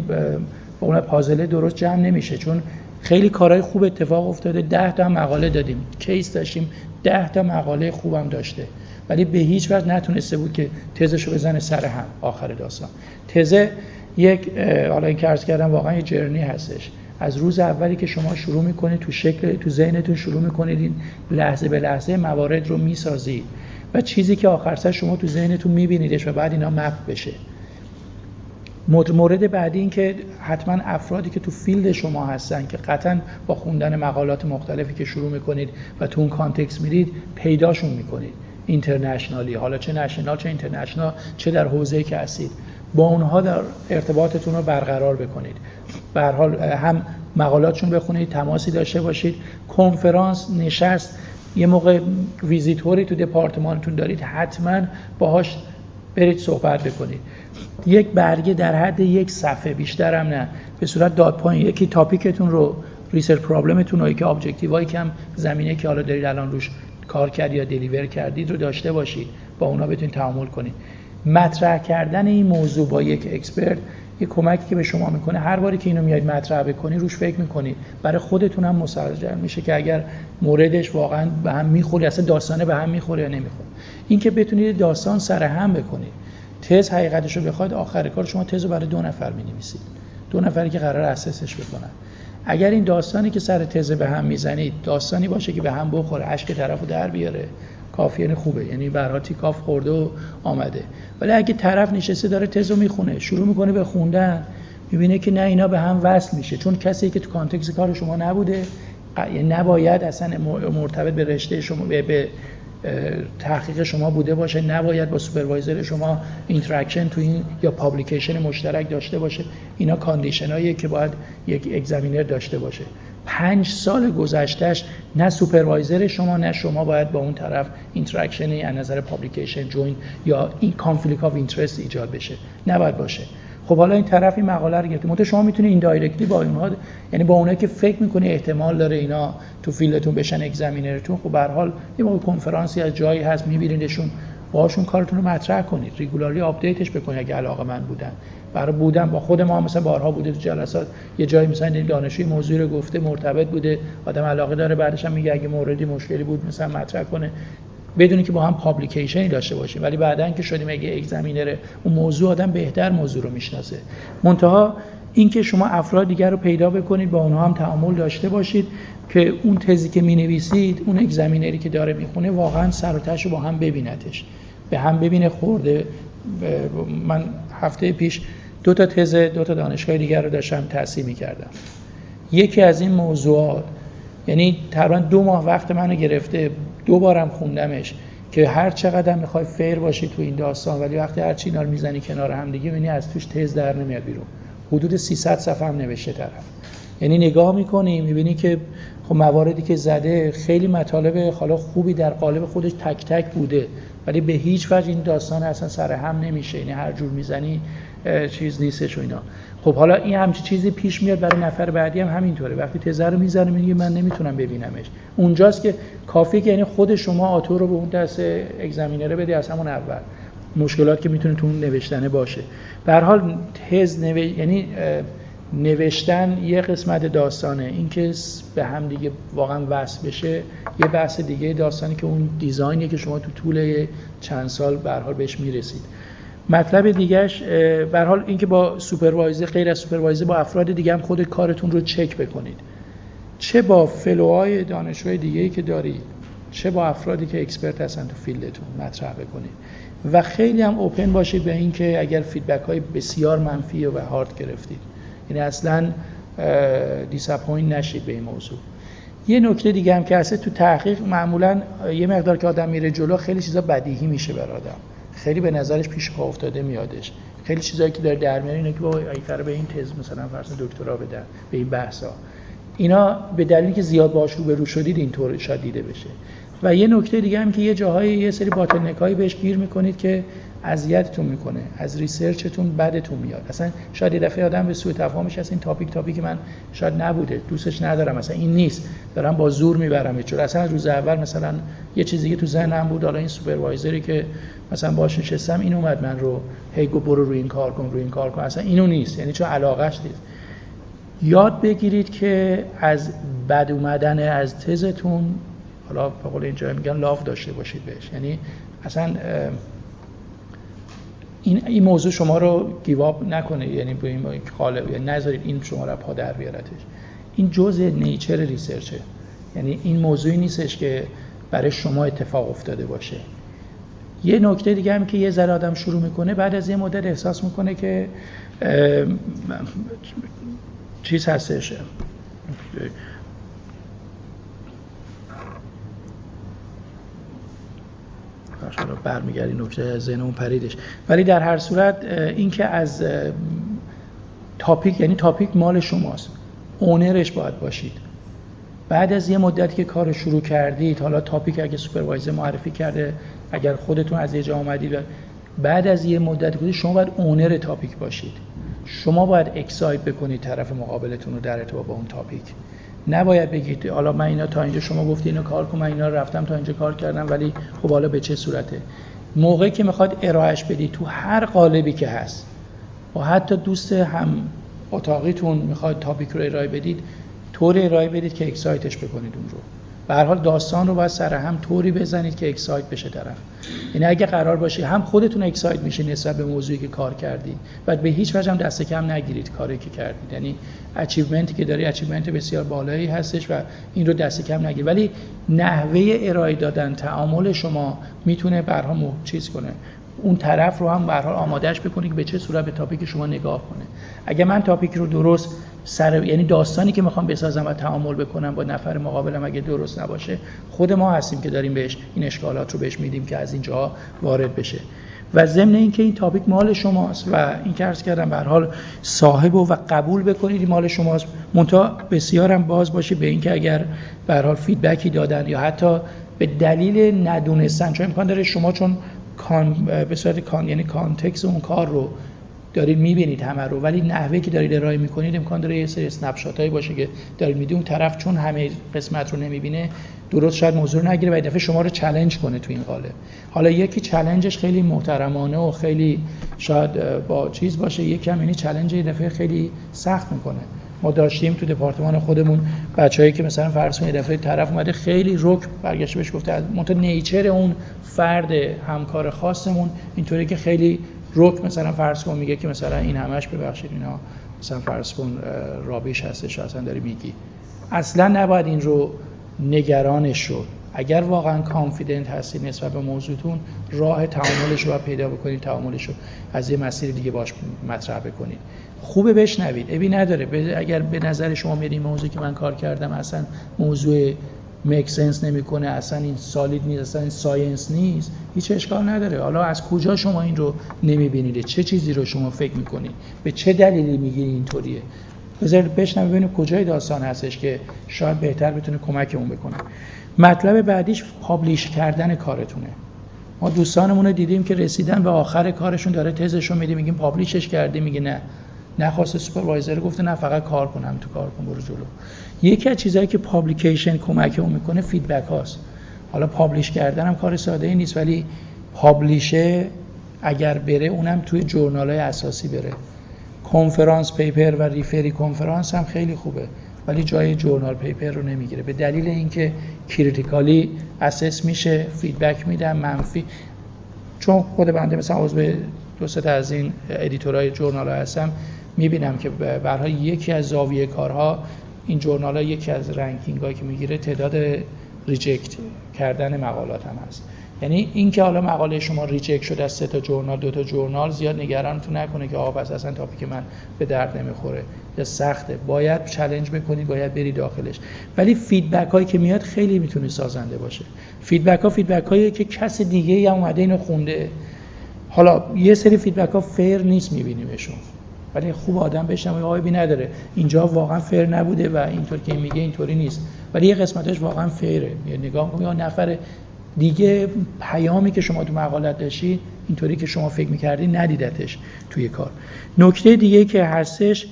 اون پازله درست جمع نمیشه. چون خیلی کارهای خوب اتفاق افتاده. ده تا مقاله دادیم. کیس داشتیم. ده تا مقاله خوبم داشته. ولی به هیچ وجه نتونسته بود که تزشو بزنه سر هم. آخر داستان. تزه یک حالا این که کردم واقعا یه جرنی هستش. از روز اولی که شما شروع می‌کنید تو شکل تو ذهنتون شروع می‌کنید این لحظه به لحظه موارد رو می‌سازید. و چیزی که آخر سر شما تو ذهنتون میبینیدش و بعد اینا map بشه. مورد بعدی این که حتما افرادی که تو field شما هستن که قطعا با خوندن مقالات مختلفی که شروع می‌کنید و تو اون context میرید پیداشون می‌کنید. internationally. حالا چه national چه international چه در حوزه‌ای که هستید. با اونها در ارتباطتون رو برقرار بکنید. به حال هم مقالاتشون بخونید تماسی داشته باشید. کنفرانس نشست. یه موقع ویزیتوری تو دپارتمانتون دارید حتما باهاش برید صحبت بکنید. یک برگه در حد یک صفحه بیشتر هم نه. به صورت dot point. یکی topic تون رو research problem تون رو که objective هایی که هم زمینه که حالا دارید الان روش کار کردید یا deliver کردید رو داشته باشید. با اونا بتونید تعامل کنید. مطرح کردن این موضوع با یک expert یه کمکی که به شما می‌کنه. هر باری که اینو میاد مطرح بکنی روش فکر می‌کنی برای خودتون هم مسجل میشه که اگر موردش واقعا به هم می‌خوره اصلا داستانه به هم می‌خوره یا نمی‌خوره. این که بتونید داستان سر هم بکنید. تز حقیقتش رو بخواید آخر کار شما تز رو برای دو نفر می‌نویسید. دو نفری که قرار اسسش بکنن. اگر این داستانی که سر تز به هم می‌زنید داستانی باشه که به هم بخوره اشک طرفو در بیاره کافی یعنی خوبه. یعنی براتی کاف خورده و آمده. ولی اگه طرف نشسته داره تزو می‌خونه شروع می‌کنه به خوندن می‌بینه که نه اینا به هم وصل میشه. چون کسی که تو context کار شما نبوده یعنی نباید اصلا مرتبط به رشته شما به تحقیق شما بوده باشه نباید با supervisor شما interaction تو این یا publication مشترک داشته باشه. اینا condition که باید یک examiner داشته باشه. پنج سال گذشتهش نه supervisor شما نه شما باید با اون طرف interaction ی از نظر publication joint یا این conflict of interest ایجاد بشه. نباید باشه. خب حالا این طرف این مقاله رو گرفته. منتها شما می‌تونید این directly با اونها یعنی با اونایی که فکر می‌کنی احتمال داره اینا تو field تون بشن examiner تون خب به حال یه موقع کنفرانسی از جایی هست میبینیدشون باهاشون کارتون رو مطرح کنید. regularly update ش بکنید اگه علاقه‌مند بودن. برای بودن با خود ما مثلا بارها بوده تو جلسات یه جایی مثلا این دانشجوی موضوع رو گفته مرتبط بوده آدم علاقه داره بعدش هم میگه اگه موردی مشکلی بود مثلا مطرح کنه. بدون اینکه با هم publication ی داشته باشیم. ولی بعدا که شدیم اگه examiner اون موضوع آدم بهتر موضوع رو می‌شناسه. منتها اینکه شما افراد دیگر رو پیدا بکنید با اونها هم تعامل داشته باشید که اون تزی که می‌نویسید اون examiner ی که داره می‌خونه واقعا سر و ته رو با هم ببینتش. به هم ببینه خورده. من هفته پیش دو تا تز دو تا دانشگاه دیگر رو داشتم تصحیح می‌کردم. یکی از این موضوعات یعنی تقریبا دو ماه وقت منو گرفته دو بارم خوندمش که هر چقدر می‌خوای فیر باشی تو این داستان ولی وقتی هر چی اینا می‌زنی کنار هم دیگه می‌بینی از توش تز در نمیاد بیرون. حدود 300 صفحه هم نوشته طرف. یعنی نگاه می‌کنی می‌بینی که خب مواردی که زده خیلی مطالب حالا خوبی در قالب خودش تک تک بوده ولی به هیچ وجه این داستان اصلا سر هم نمیشه. یعنی هر جور می‌زنی چیز نیستش و اینا. خب حالا این همچی چیزی پیش میاد برای نفر بعدی هم همینطوره. وقتی تزه رو می‌زنه میگه من نمی‌تونم ببینمش. اونجاست که کافیه که یعنی خود شما آتور رو به اون دست اگزمینره بده از همون اول. مشکلات که می‌تونه تو اون نوشتنه باشه. به حال تز نو... یعنی نوشتن یه قسمت داستانه. اینکه به هم دیگه واقعا وصل بشه یه بحث دیگه داستانی که اون دیزاینی که شما تو طول چند سال به حال بهش می‌رسید. مطلب دیگهش به حال اینکه با supervisor غیر از supervisor با افراد دیگه هم خود کارتون رو چک بکنید. چه با fellow های دانشجوی دیگه که دارید چه با افرادی که expert هستن تو field تون مطرح بکنید. و خیلی هم open باشید به اینکه اگر feedback های بسیار منفی و هارد گرفتید. یعنی اصلا disappoint نشید به این موضوع. یه نکته دیگه هم که هست تو تحقیق معمولا یه مقدار که آدم میره جلو خیلی چیزا بدیهی میشه بر خیلی به نظرش پیش پا افتاده میادش. خیلی چیزایی که داره در میاره اینه که با ایتر به این تز مثلا فرض دکترا بدن به این بحثا. اینا به دلیلی که زیاد باهاش رو شدید اینطور شاید دیده بشه. و یه نکته دیگه هم که یه جاهای یه سری باتلنکایی بهش گیر می‌کنید که اذیتتون می‌کنه از ریسرچتون بدتون میاد. اصلا شاید یه دفعه آدم به سوء تفاهمش از این تاپیک تاپیک من شاید نبوده دوستش ندارم مثلا این نیست. دارم با زور می‌برم چون اصلا روز اول مثلا یه چیزی که تو ذهنم بود حالا این سوپروایزری که مثلا باش نشستم این اومد من رو هی گو برو روی این کار کن روی این کار کن. اصلا اینو نیست یعنی چون علاقش نیست. یاد بگیرید که از بد اومدن از تزتون حالا به قول اینجا میگن لاف داشته باشید بهش. یعنی اصلا این این موضوع شما رو گیواب نکنه یعنی به این قالب یعنی نذارید این شما رو پا در بیارتش. این جزء نیچر ریسرچه یعنی این موضوعی نیستش که برای شما اتفاق افتاده باشه. یه نکته دیگه هم که یه ذره آدم شروع می‌کنه بعد از یه مدت احساس می‌کنه که چیز هستش. حالا برمیگردی نکته ذهن اون پریدش. ولی در هر صورت اینکه از topic یعنی topic مال شماست. owner ش باید باشید. بعد از یه مدتی که کار شروع کردید حالا topic اگه supervisor معرفی کرده اگر خودتون از یه جا آمدید بعد از یه مدت بودید شما باید owner topic باشید. شما باید excite بکنید طرف مقابلتون رو در ارتباط با اون topic. نباید بگید. حالا من اینا تا اینجا شما گفتی اینو کار کن من اینا رفتم تا اینجا کار کردم ولی خب حالا به چه صورته؟ موقعی که می‌خواد ارائهش بدید تو هر قالبی که هست. و حتی دوست هم اتاقیتون می‌خواد topic رو ارائه بدید طوری ارائه بدید که excite ش بکنید اون رو. به هر حال داستان رو باید سر هم طوری بزنید که excite بشه طرف. یعنی اگه قرار باشه هم خودتون excite میشه نسبت به موضوعی که کار کردید و به هیچ وجه هم دست کم نگیرید کاری که کردید. یعنی achievement ی که داری achievement بسیار بالایی هستش و این رو دست کم نگیرید. ولی نحوه ارائه دادن تعامل شما می‌تونه برها چیز کنه. اون طرف رو هم به حال آمادهش بکنید که به چه صورت به تاپیک شما نگاه کنه. اگه من تاپیک رو درست سر یعنی داستانی که می‌خوام بسازم و تعامل بکنم با نفر مقابلم اگه درست نباشه خود ما هستیم که داریم بهش این اشکالات رو بهش میدیم که از اینجا وارد بشه. و ضمن اینکه این تاپیک مال شماست و این که عرض کردم به حال صاحب و قبول بکنید مال شماست. منتها بسیارم باز باشه به اینکه اگر به حال feedback ی دادن یا حتی به دلیل ندونستن چون امکان داره شما چون کان به صورت کان یعنی context اون کار رو دارید می‌بینید همه رو. ولی نحوه‌ای که دارید ارائه می‌کنید امکان داره یه سری snap هایی باشه که دارید می‌دید. اون طرف چون همه قسمت رو نمی‌بینه درست شاید موضوع نگیره و دفعه شما رو challenge کنه تو این قالب. حالا یکی challenge ش خیلی محترمانه و خیلی شاید با چیز باشه یکی هم یعنی چلنج یه دفعه خیلی سخت می‌کنه. ما داشتیم تو دپارتمان خودمون. بچه‌ای که مثلا فرض کنید دفعه طرف اومده خیلی رک برگشت بهش گفته از نیچر اون فرد همکار خاصمون اینطوری که خیلی رک مثلا فرض کن میگه که مثلا این همش ببخشید اینا مثلا فرض کن رابیش هستش اصلا داری میگی. اصلا نباید این رو نگرانش شد اگر واقعا کانفیدنت هستید نسبت به موضوعتون راه تعاملش رو پیدا بکنید تعاملش رو از یه مسیر دیگه باش مطرح بکنید. خوبه بشنوید. عیبی نداره. اگر به نظر شما میاد این موضوع که من کار کردم اصلا موضوع make sense نمی‌کنه اصلا این solid نیست اصلا این science نیست هیچ اشکال نداره. حالا از کجا شما این رو نمی‌بینید؟ چه چیزی رو شما فکر می‌کنید؟ به چه دلیلی میگین اینطوریه؟ بذارید بشنوید ببینید کجای داستان هستش که شاید بهتر بتونه کمکمون بکنه. مطلب بعدیش publish کردن کارتونه. ما دوستانمون رو دیدیم که رسیدن به آخر کارشون داره تزشون میدیم میگیم publish ش کردی میگه نه. نخواست supervisor گفته نه فقط کار کنم تو کار کن برو جلو. یکی از چیزهایی که publication کمک اون می‌کنه feedback هاست. حالا publish کردن هم کار ساده ای نیست ولی publish ه اگر بره اونم توی journal های اساسی بره. conference paper و refereed conference هم خیلی خوبه ولی جای journal paper رو نمی‌گیره. به دلیل اینکه critically assess میشه feedback میدم منفی. چون خود بنده مثلا عضو دو از این editor های journal ها هستم می‌بینم که برای یکی از زاویه کارها این journal ها یکی از ranking هایی که می‌گیره تعداد reject کردن مقالات هم هست. یعنی اینکه حالا مقاله شما reject شده از سه تا journal دو تا journal زیاد نگرانتون نکنه که آقا پس اصلا topic من به درد نمی‌خوره یا سخته. باید چالش بکنید باید بری داخلش. ولی feedback هایی که میاد خیلی می‌تونه سازنده باشه. feedback ها feedback هایی که کس دیگه هم اومده اینو خونده. حالا یه سری feedback ها fair نیست میبینیمشون. ولی خوب آدم بشم و عیبی نداره. اینجا واقعا fair نبوده و اینطور که میگه اینطوری نیست. ولی یه قسمتش واقعا fair ه. نگاه کنید یه نفر دیگه پیامی که شما تو مقالت داشتید اینطوری که شما فکر می‌کردی ندیدتش توی کار. نکته دیگه که هستش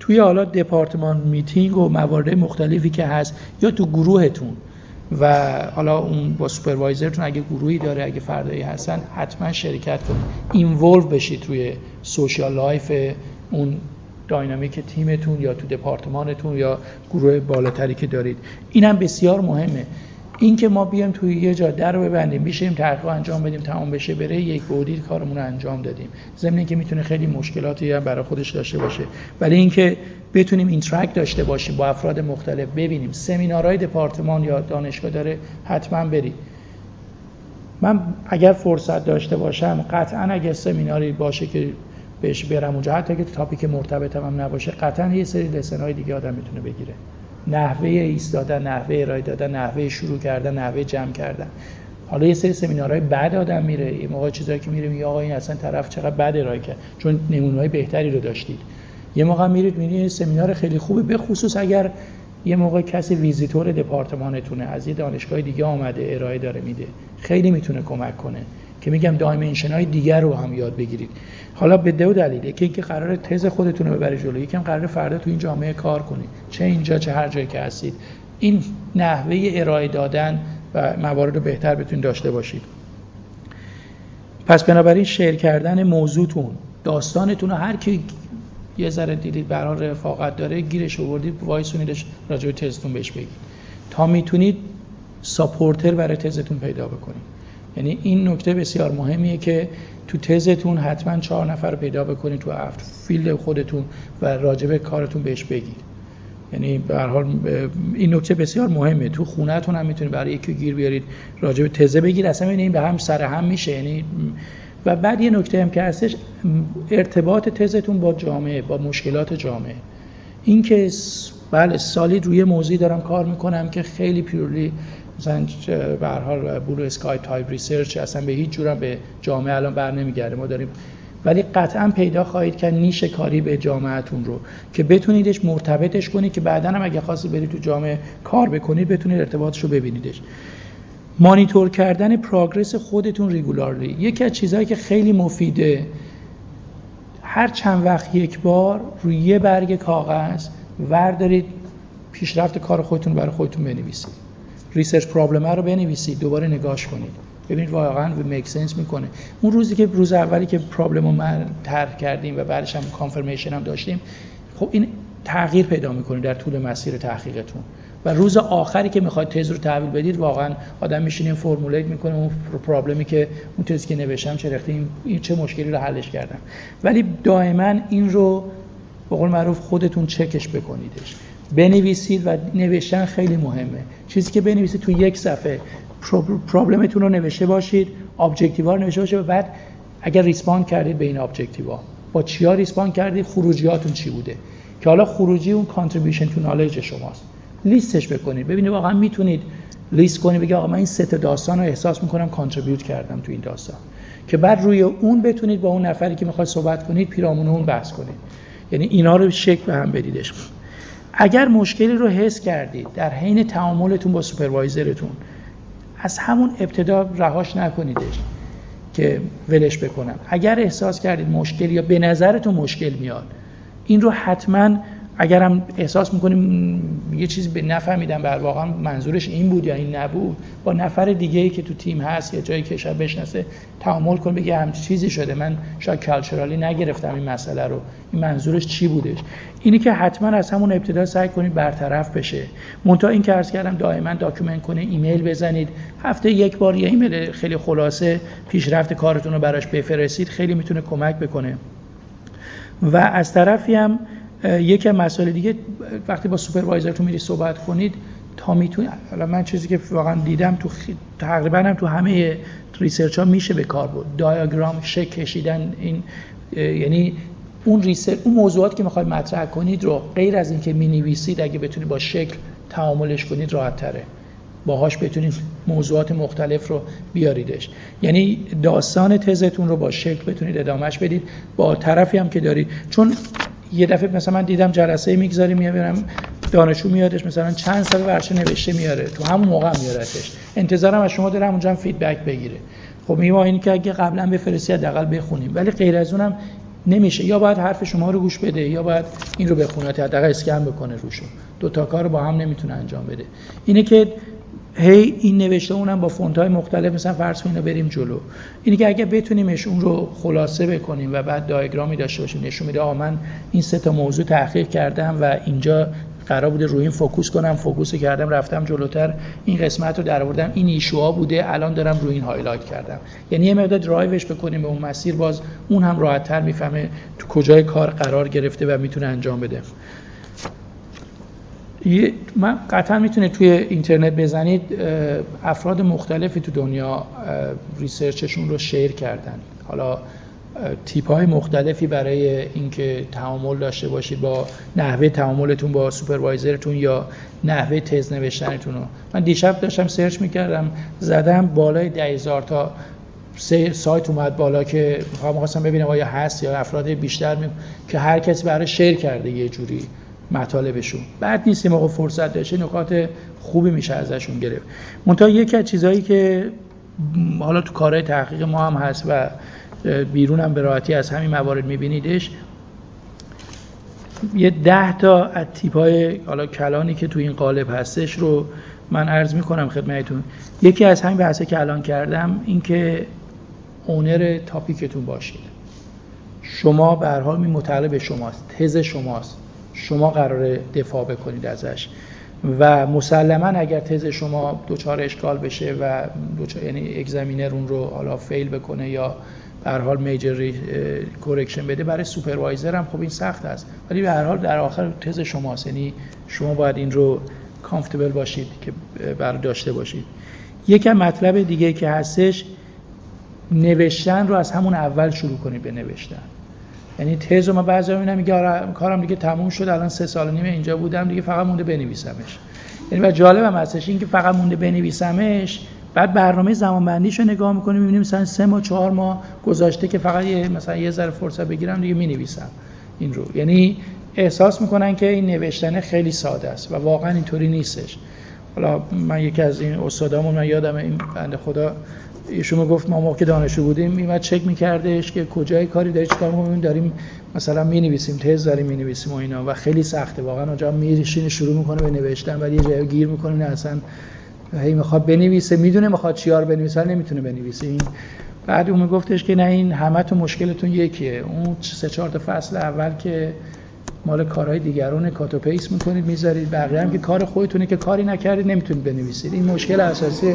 توی حالا department meeting و موارد مختلفی که هست یا تو گروهتون. و حالا اون با supervisor تون اگه گروهی داره اگه افرادی هستن حتما شرکت کنید. involve بشید توی social life اون dynamic team تون یا تو دپارتمانتون یا گروه بالاتری که دارید. اینم بسیار مهمه. اینکه ما بیایم توی یه جا در رو ببندیم بیشیم تحقیق انجام بدیم تمام بشه بره یک بودی کارمون رو انجام دادیم. ضمن که می‌تونه خیلی مشکلاتی هم برای خودش داشته باشه. ولی اینکه بتونیم اینتراکت داشته باشیم با افراد مختلف ببینیم. سمینارهای دپارتمان یا دانشگاه داره حتما برید. من اگر فرصت داشته باشم قطعا اگر سمیناری باشه که بهش برم اونجا. حتی اگه تاپیک مرتبط هم نباشه قطعا یه سری لسن های دیگه آدم می‌تونه بگیره. نحوه ایستادن نحوه ارائه دادن نحوه شروع کردن نحوه جمع کردن. حالا یه سری سمینارهای بعد آدم میره. یه موقع چیزایی که میره میگه آقا این اصلا طرف چقدر بد ارائه کرد چون نمونه‌های بهتری رو داشتید. یه موقع میرید میرید سمینار خیلی خوبه به خصوص اگر یه موقع کسی ویزیتور دپارتمانتونه از یه دانشگاه دیگه آمده ارائه داره میده. خیلی می‌تونه کمک کنه. که میگم دایمنشن های دیگر رو هم یاد بگیرید. حالا به دو دلیل. که اینکه قرار تز خودتون رو ببرید جلو. یکم قرار فردا تو این جامعه کار کنید. چه اینجا چه هر جایی که هستید. این نحوه ارائه دادن و موارد رو بهتر بتونید داشته باشید. پس بنابراین share کردن موضوعتون داستانتون رو هر کی یه ذره دیدید برای رفاقت داره گیرش آوردید وایسونیدش راجع به تزتون بهش بگید. تا می‌تونید supporter برای تزتون پیدا بکنید. یعنی این نکته بسیار مهمیه که تو تزتون حتما چهار نفر پیدا بکنید تو field خودتون و راجع کارتون بهش بگید. یعنی به هر حال این نکته بسیار مهمه. تو خونهتون هم می‌تونید برای یکی گیر بیارید راجع به تزه بگید. اصلا این به هم سر هم میشه. یعنی و بعد یه نکته هم که هستش ارتباط تزتون با جامعه با مشکلات جامعه. این که بله سالی روی موضوعی دارم کار می‌کنم که خیلی purely مثلا به حال blue sky type research اصلا به هیچ جورم به جامعه الان بر نمیگرده ما داریم. ولی قطعا پیدا خواهید که نیش کاری به جامعهتون رو که بتونیدش مرتبطش کنید که بعدا هم اگه خواستید برید تو جامعه کار بکنید بتونید ارتباطش رو ببینیدش. مانیتور کردن progress خودتون regularly. یکی از چیزهایی که خیلی مفیده هر چند وقت یک بار روی یه برگ کاغذ وردارید پیشرفت کار خودتون برای خودتون بنویسید. research problem رو بنویسید دوباره نگاش کنید. ببینید واقعا میک سنس می‌کنه. اون روزی که روز اولی که پرابلم رو من طرح کردیم و بعدش هم کانفرمیشن هم داشتیم خب این تغییر پیدا می‌کنه در طول مسیر تحقیقتون. و روز آخری که می‌خواید تز رو تحویل بدید واقعا آدم میشینه فرمولیت می‌کنه اون پرابلمی که اون تزی که نوشتم چه رختی این چه مشکلی رو حلش کردم. ولی دائما این رو به قول معروف خودتون چکش بکنیدش. بنویسید و نوشتن خیلی مهمه. چیزی که بنویسید تو یک صفحه. problem تون رو نوشته باشید objective ا رو نوشته باشید و بعد اگر respond کردید به این objective ا با چیا ریسپاند کردید؟ خروجیاتون چی بوده؟ که حالا خروجی اون contribution تو knowledge شماست. لیستش بکنید. ببینید واقعا می‌تونید لیست کنید بگید آقا من این سه داستان رو احساس می‌کنم contribute کردم تو این داستان. که بعد روی اون بتونید با اون نفری که می‌خواد صحبت کنید پیرامون اون بحث کنید. یعنی اینا رو شکل به هم بدیدش. اگر مشکلی رو حس کردید در حین تعاملتون با سوپروایزرتون از همون ابتدا رهاش نکنیدش که ولش بکنم اگر احساس کردید مشکل یا به نظرتون مشکل میاد این رو حتما اگرم احساس می‌کنیم یه چیزی به نفهمیدم بر واقعا منظورش این بود یا این نبود با نفر دیگه ای که تو تیم هست یا جایی که شب بشناسه تعامل کن بگه هم چیزی شده. من شاید کالچورالی نگرفتم این مسئله رو. این منظورش چی بودش؟ اینی که حتما از همون ابتدا سعی کنید برطرف بشه. منتها این که عرض کردم دائما document کنه ایمیل بزنید. هفته یک بار یه ایمیل خیلی خلاصه پیشرفت کارتون رو براش بفرستید خیلی می‌تونه کمک بکنه. و از طرفی هم یکی مسئله دیگه وقتی با supervisor تون میری صحبت کنید تا می‌تونید حالا من چیزی که واقعا دیدم تو تقریبا هم تو همه research ها میشه به کار برد دیاگرام شکل کشیدن این یعنی اون research اون موضوعات که می‌خواید مطرح کنید رو غیر از اینکه می نویسید اگه بتونید با شکل تعاملش کنید راحت تره باهاش بتونید موضوعات مختلف رو بیاریدش. یعنی داستان تزتون رو با شکل بتونید ادامهش بدید. با طرفی هم که دارید. چون یه دفعه مثلا من دیدم جلسه می‌گذاریم میارم دانشجو میادش مثلا چند صفحه ورقه نوشته میاره تو همون موقع میارتش. انتظارم از شما داره همونجا هم feedback بگیره. خب میوا اینی که اگه قبلا بفرستی حداقل بخونیم. ولی غیر از اونم نمیشه. یا باید حرف شما رو گوش بده یا باید این رو بخونه حداقل اسکن بکنه روشو. دو تا کار با هم نمی‌تونه انجام بده. اینه که هی این نوشته اونم با فونت های مختلف مثلا فرض کنید بریم جلو. اینی که اگه بتونیمش اون رو خلاصه بکنیم و بعد diagram ی داشته باشیم نشون میده آ من این سه تا موضوع تحقیق کردم و اینجا قرار بوده روی این focus کنم focus کردم رفتم جلوتر این قسمت رو در آوردم. این issue ها بوده الان دارم روی این highlight کردم. یعنی یه مقدار درایوش بکنیم به اون مسیر باز اون هم راحت تر می‌فهمه تو کجای کار قرار گرفته و می‌تونه انجام بده. من قطعا می‌تونه توی اینترنت بزنید افراد مختلفی تو دنیا research شون رو share کردن. حالا tip های مختلفی برای اینکه تعامل داشته باشید با نحوه تعاملتون با supervisor تون یا نحوه تز نوشتنتون رو. من دیشب داشتم search می‌کردم زدم بالای ده هزار تا سایت اومد بالا که خواستم ببینم آیا هست یا افراد بیشتر می... که هر کسی برای share کرده یه جوری. مطالبشون بد نیست موقع فرصت داشته نکات خوبی میشه ازشون گرفت. منتها یکی از چیزهایی که حالا تو کارهای تحقیق ما هم هست و بیرون هم به راحتی از همین موارد میبینیدش یه ده تا از تیپ های حالا کلانی که تو این قالب هستش رو من عرض می‌کنم خدمتتون. یکی از همین بحثه که الان کردم این که اونر تاپیکتون باشید. شما به هر حال مطلب شماست تز شماست. شما قرار دفاع بکنید ازش. و مسلما اگر تز شما دوچار اشکال بشه و دوچار یعنی examiner اون رو حالا fail بکنه یا به هر حال major correction بده برای supervisor هم خب این سخت است. ولی به هر حال در آخر تز شماست. یعنی شما باید این رو comfortable باشید که بر داشته باشید. یکم مطلب دیگه که هستش نوشتن رو از همون اول شروع کنید به نوشتن. یعنی تز رو من بعضی می‌بینم میگه آره کارم دیگه تموم شد الان سه سال نیم اینجا بودم دیگه فقط مونده بنویسمش. یعنی و جالبم هستش این که فقط مونده بنویسمش بعد برنامه زمان بندیش رو نگاه می‌کنیم می‌بینیم مثلا سه ماه چهار ماه گذاشته که فقط یه مثلا یه ذره فرصت بگیرم دیگه می‌نویسم این رو. یعنی احساس می‌کنن که این نوشتن خیلی ساده است و واقعا اینطوری نیستش. حالا من یکی از این استادامون من یادم این بنده خدا ایشون گفت ما موقع که دانشجو بودیم میمد چک میکردش که کجای کاری داری چیکار می‌کنیم داریم مثلا می نویسیم تز داریم می نویسیم و اینا و خیلی سخته. واقعا اونجا میرشین شروع می‌کنه به نوشتن ولی یه جایی گیر می‌کنه نه اصلا هی می‌خواد بنویسه. می‌دونه می‌خواد چیار بنویسه نمی‌تونه بنویسه. این بعد اون میگفتش که نه این همه تو مشکلتون یکیه. اون سه چهار تا فصل اول که مال کارهای دیگران کاتو پیس می‌کنید می‌ذارید. بقیه هم که کار خودتونه که کاری نکردید نمی‌تونید بنویسید. این مشکل اساسی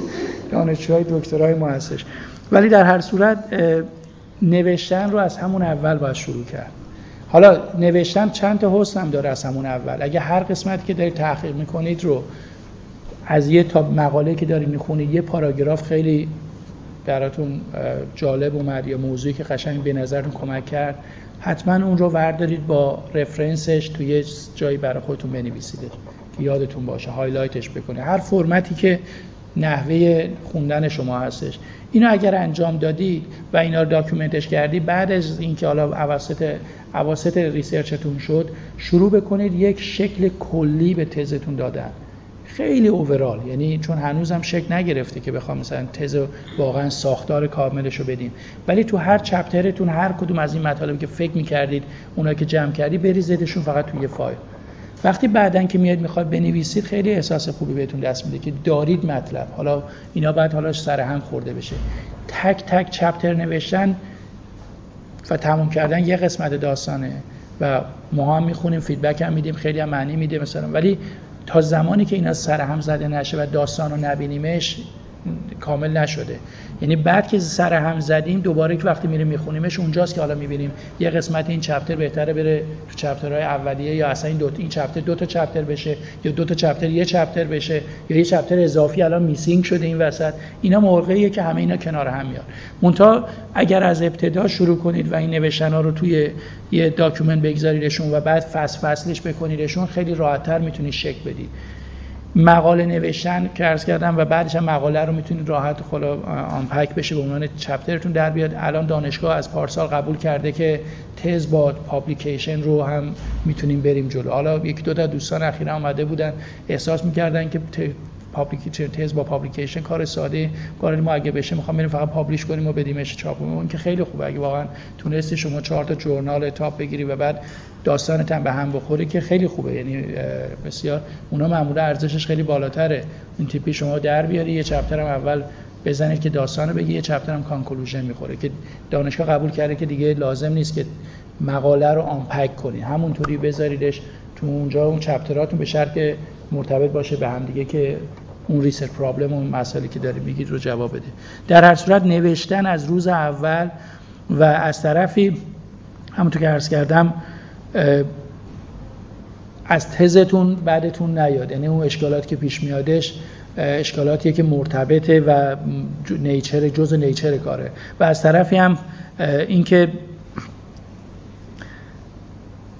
دانشجوهای دکترای ما هستش. ولی در هر صورت نوشتن رو از همون اول باید شروع کرد. حالا نوشتن چند تا حسن هم داره از همون اول. اگه هر قسمتی که دارید تحقیق می‌کنید رو از یه تا مقاله که دارید می‌خونید یه پاراگراف خیلی براتون جالب اومد یا موضوعی که قشنگ به نظرتون کمک کرد. حتما اون رو وردارید با reference ش توی جایی برای خودتون بنویسید که یادتون باشه highlight ش بکنه. هر فرمتی که نحوه خوندن شما هستش. اینو اگر انجام دادی و اینا رو document ش کردی بعد از اینکه حالا اواسط اواسط research تون شد شروع بکنید یک شکل کلی به تزتون دادن. خیلی اوورال یعنی چون هنوزم شکل نگرفته که بخوام مثلا تز واقعا ساختار کاملش رو بدیم. ولی تو هر چپترتون هر کدوم از این مطالبی که فکر می‌کردید اونا که جمع کردی بریزیدشون فقط توی فایل. وقتی بعدا که میاد می‌خواد بنویسید خیلی احساس خوبی بهتون دست میده که دارید مطلب. حالا اینا بعد حالا سر هم خورده بشه. تک تک چپتر نوشتن و تموم کردن یه قسمت داستانه و ما هم می‌خونیم feedback هم میدیم خیلی هم معنی میده مثلا. ولی تا زمانی که اینا سر هم زده نشه و داستان رو نبینیمش کامل نشده. یعنی بعد که سر هم زدیم دوباره که وقتی میریم میخونیمش اونجاست که حالا می‌بینیم یه قسمت این chapter بهتره بره تو chapter های اولیه یا اصلا این دو این chapter دو تا chapter بشه یا دو تا chapter یه chapter بشه یا یه chapter اضافی الان missing شده این وسط. اینا موقعیه که همه اینا کنار هم میاد. منتها اگر از ابتدا شروع کنید و این نوشتن رو توی یه document بگذاریدشون و بعد فصل فصلش بکنیدشون خیلی راحتتر می‌تونید شکل بدید. مقاله نوشتن که عرض کردم و بعدش هم مقاله رو می‌تونید راحت خلا unpack بشه به عنوان chapter تون در بیاد. الان دانشگاه از پارسال قبول کرده که تز با publication رو هم می‌تونیم بریم جلو. حالا یکی دو تا دوستان اخیرا آمده بودن. احساس می‌کردن که publication با publication کار ساده. کار ما اگه بشه می‌خوام بریم فقط publish کنیم و بدیمش چاپ اون که خیلی خوبه. اگه واقعا تونستی شما چهار تا journal top بگیری و بعد داستانت هم به هم بخوره که خیلی خوبه. یعنی بسیار. اونا معمولا ارزشش خیلی بالاتره. این تیپی شما در بیاری یه chapter هم اول بزنید که داستانو بگی یه chapter هم conclusion می‌خوره که دانشگاه قبول کرده که دیگه لازم نیست که مقاله رو unpack کنی. همونطوری بذاریدش تو اونجا. اون چپتراتون به شرط مرتبط باشه به هم دیگه که اون ریسر پرابلم و مسئله که داری میگید رو جواب بده. در هر صورت نوشتن از روز اول و از طرفی همونطور که عرض کردم از تزتون بعدتون نیاد. یعنی اون اشکالات که پیش میادش اشکالاتیه که مرتبطه و نیچر جز نیچر کاره. و از طرفی هم اینکه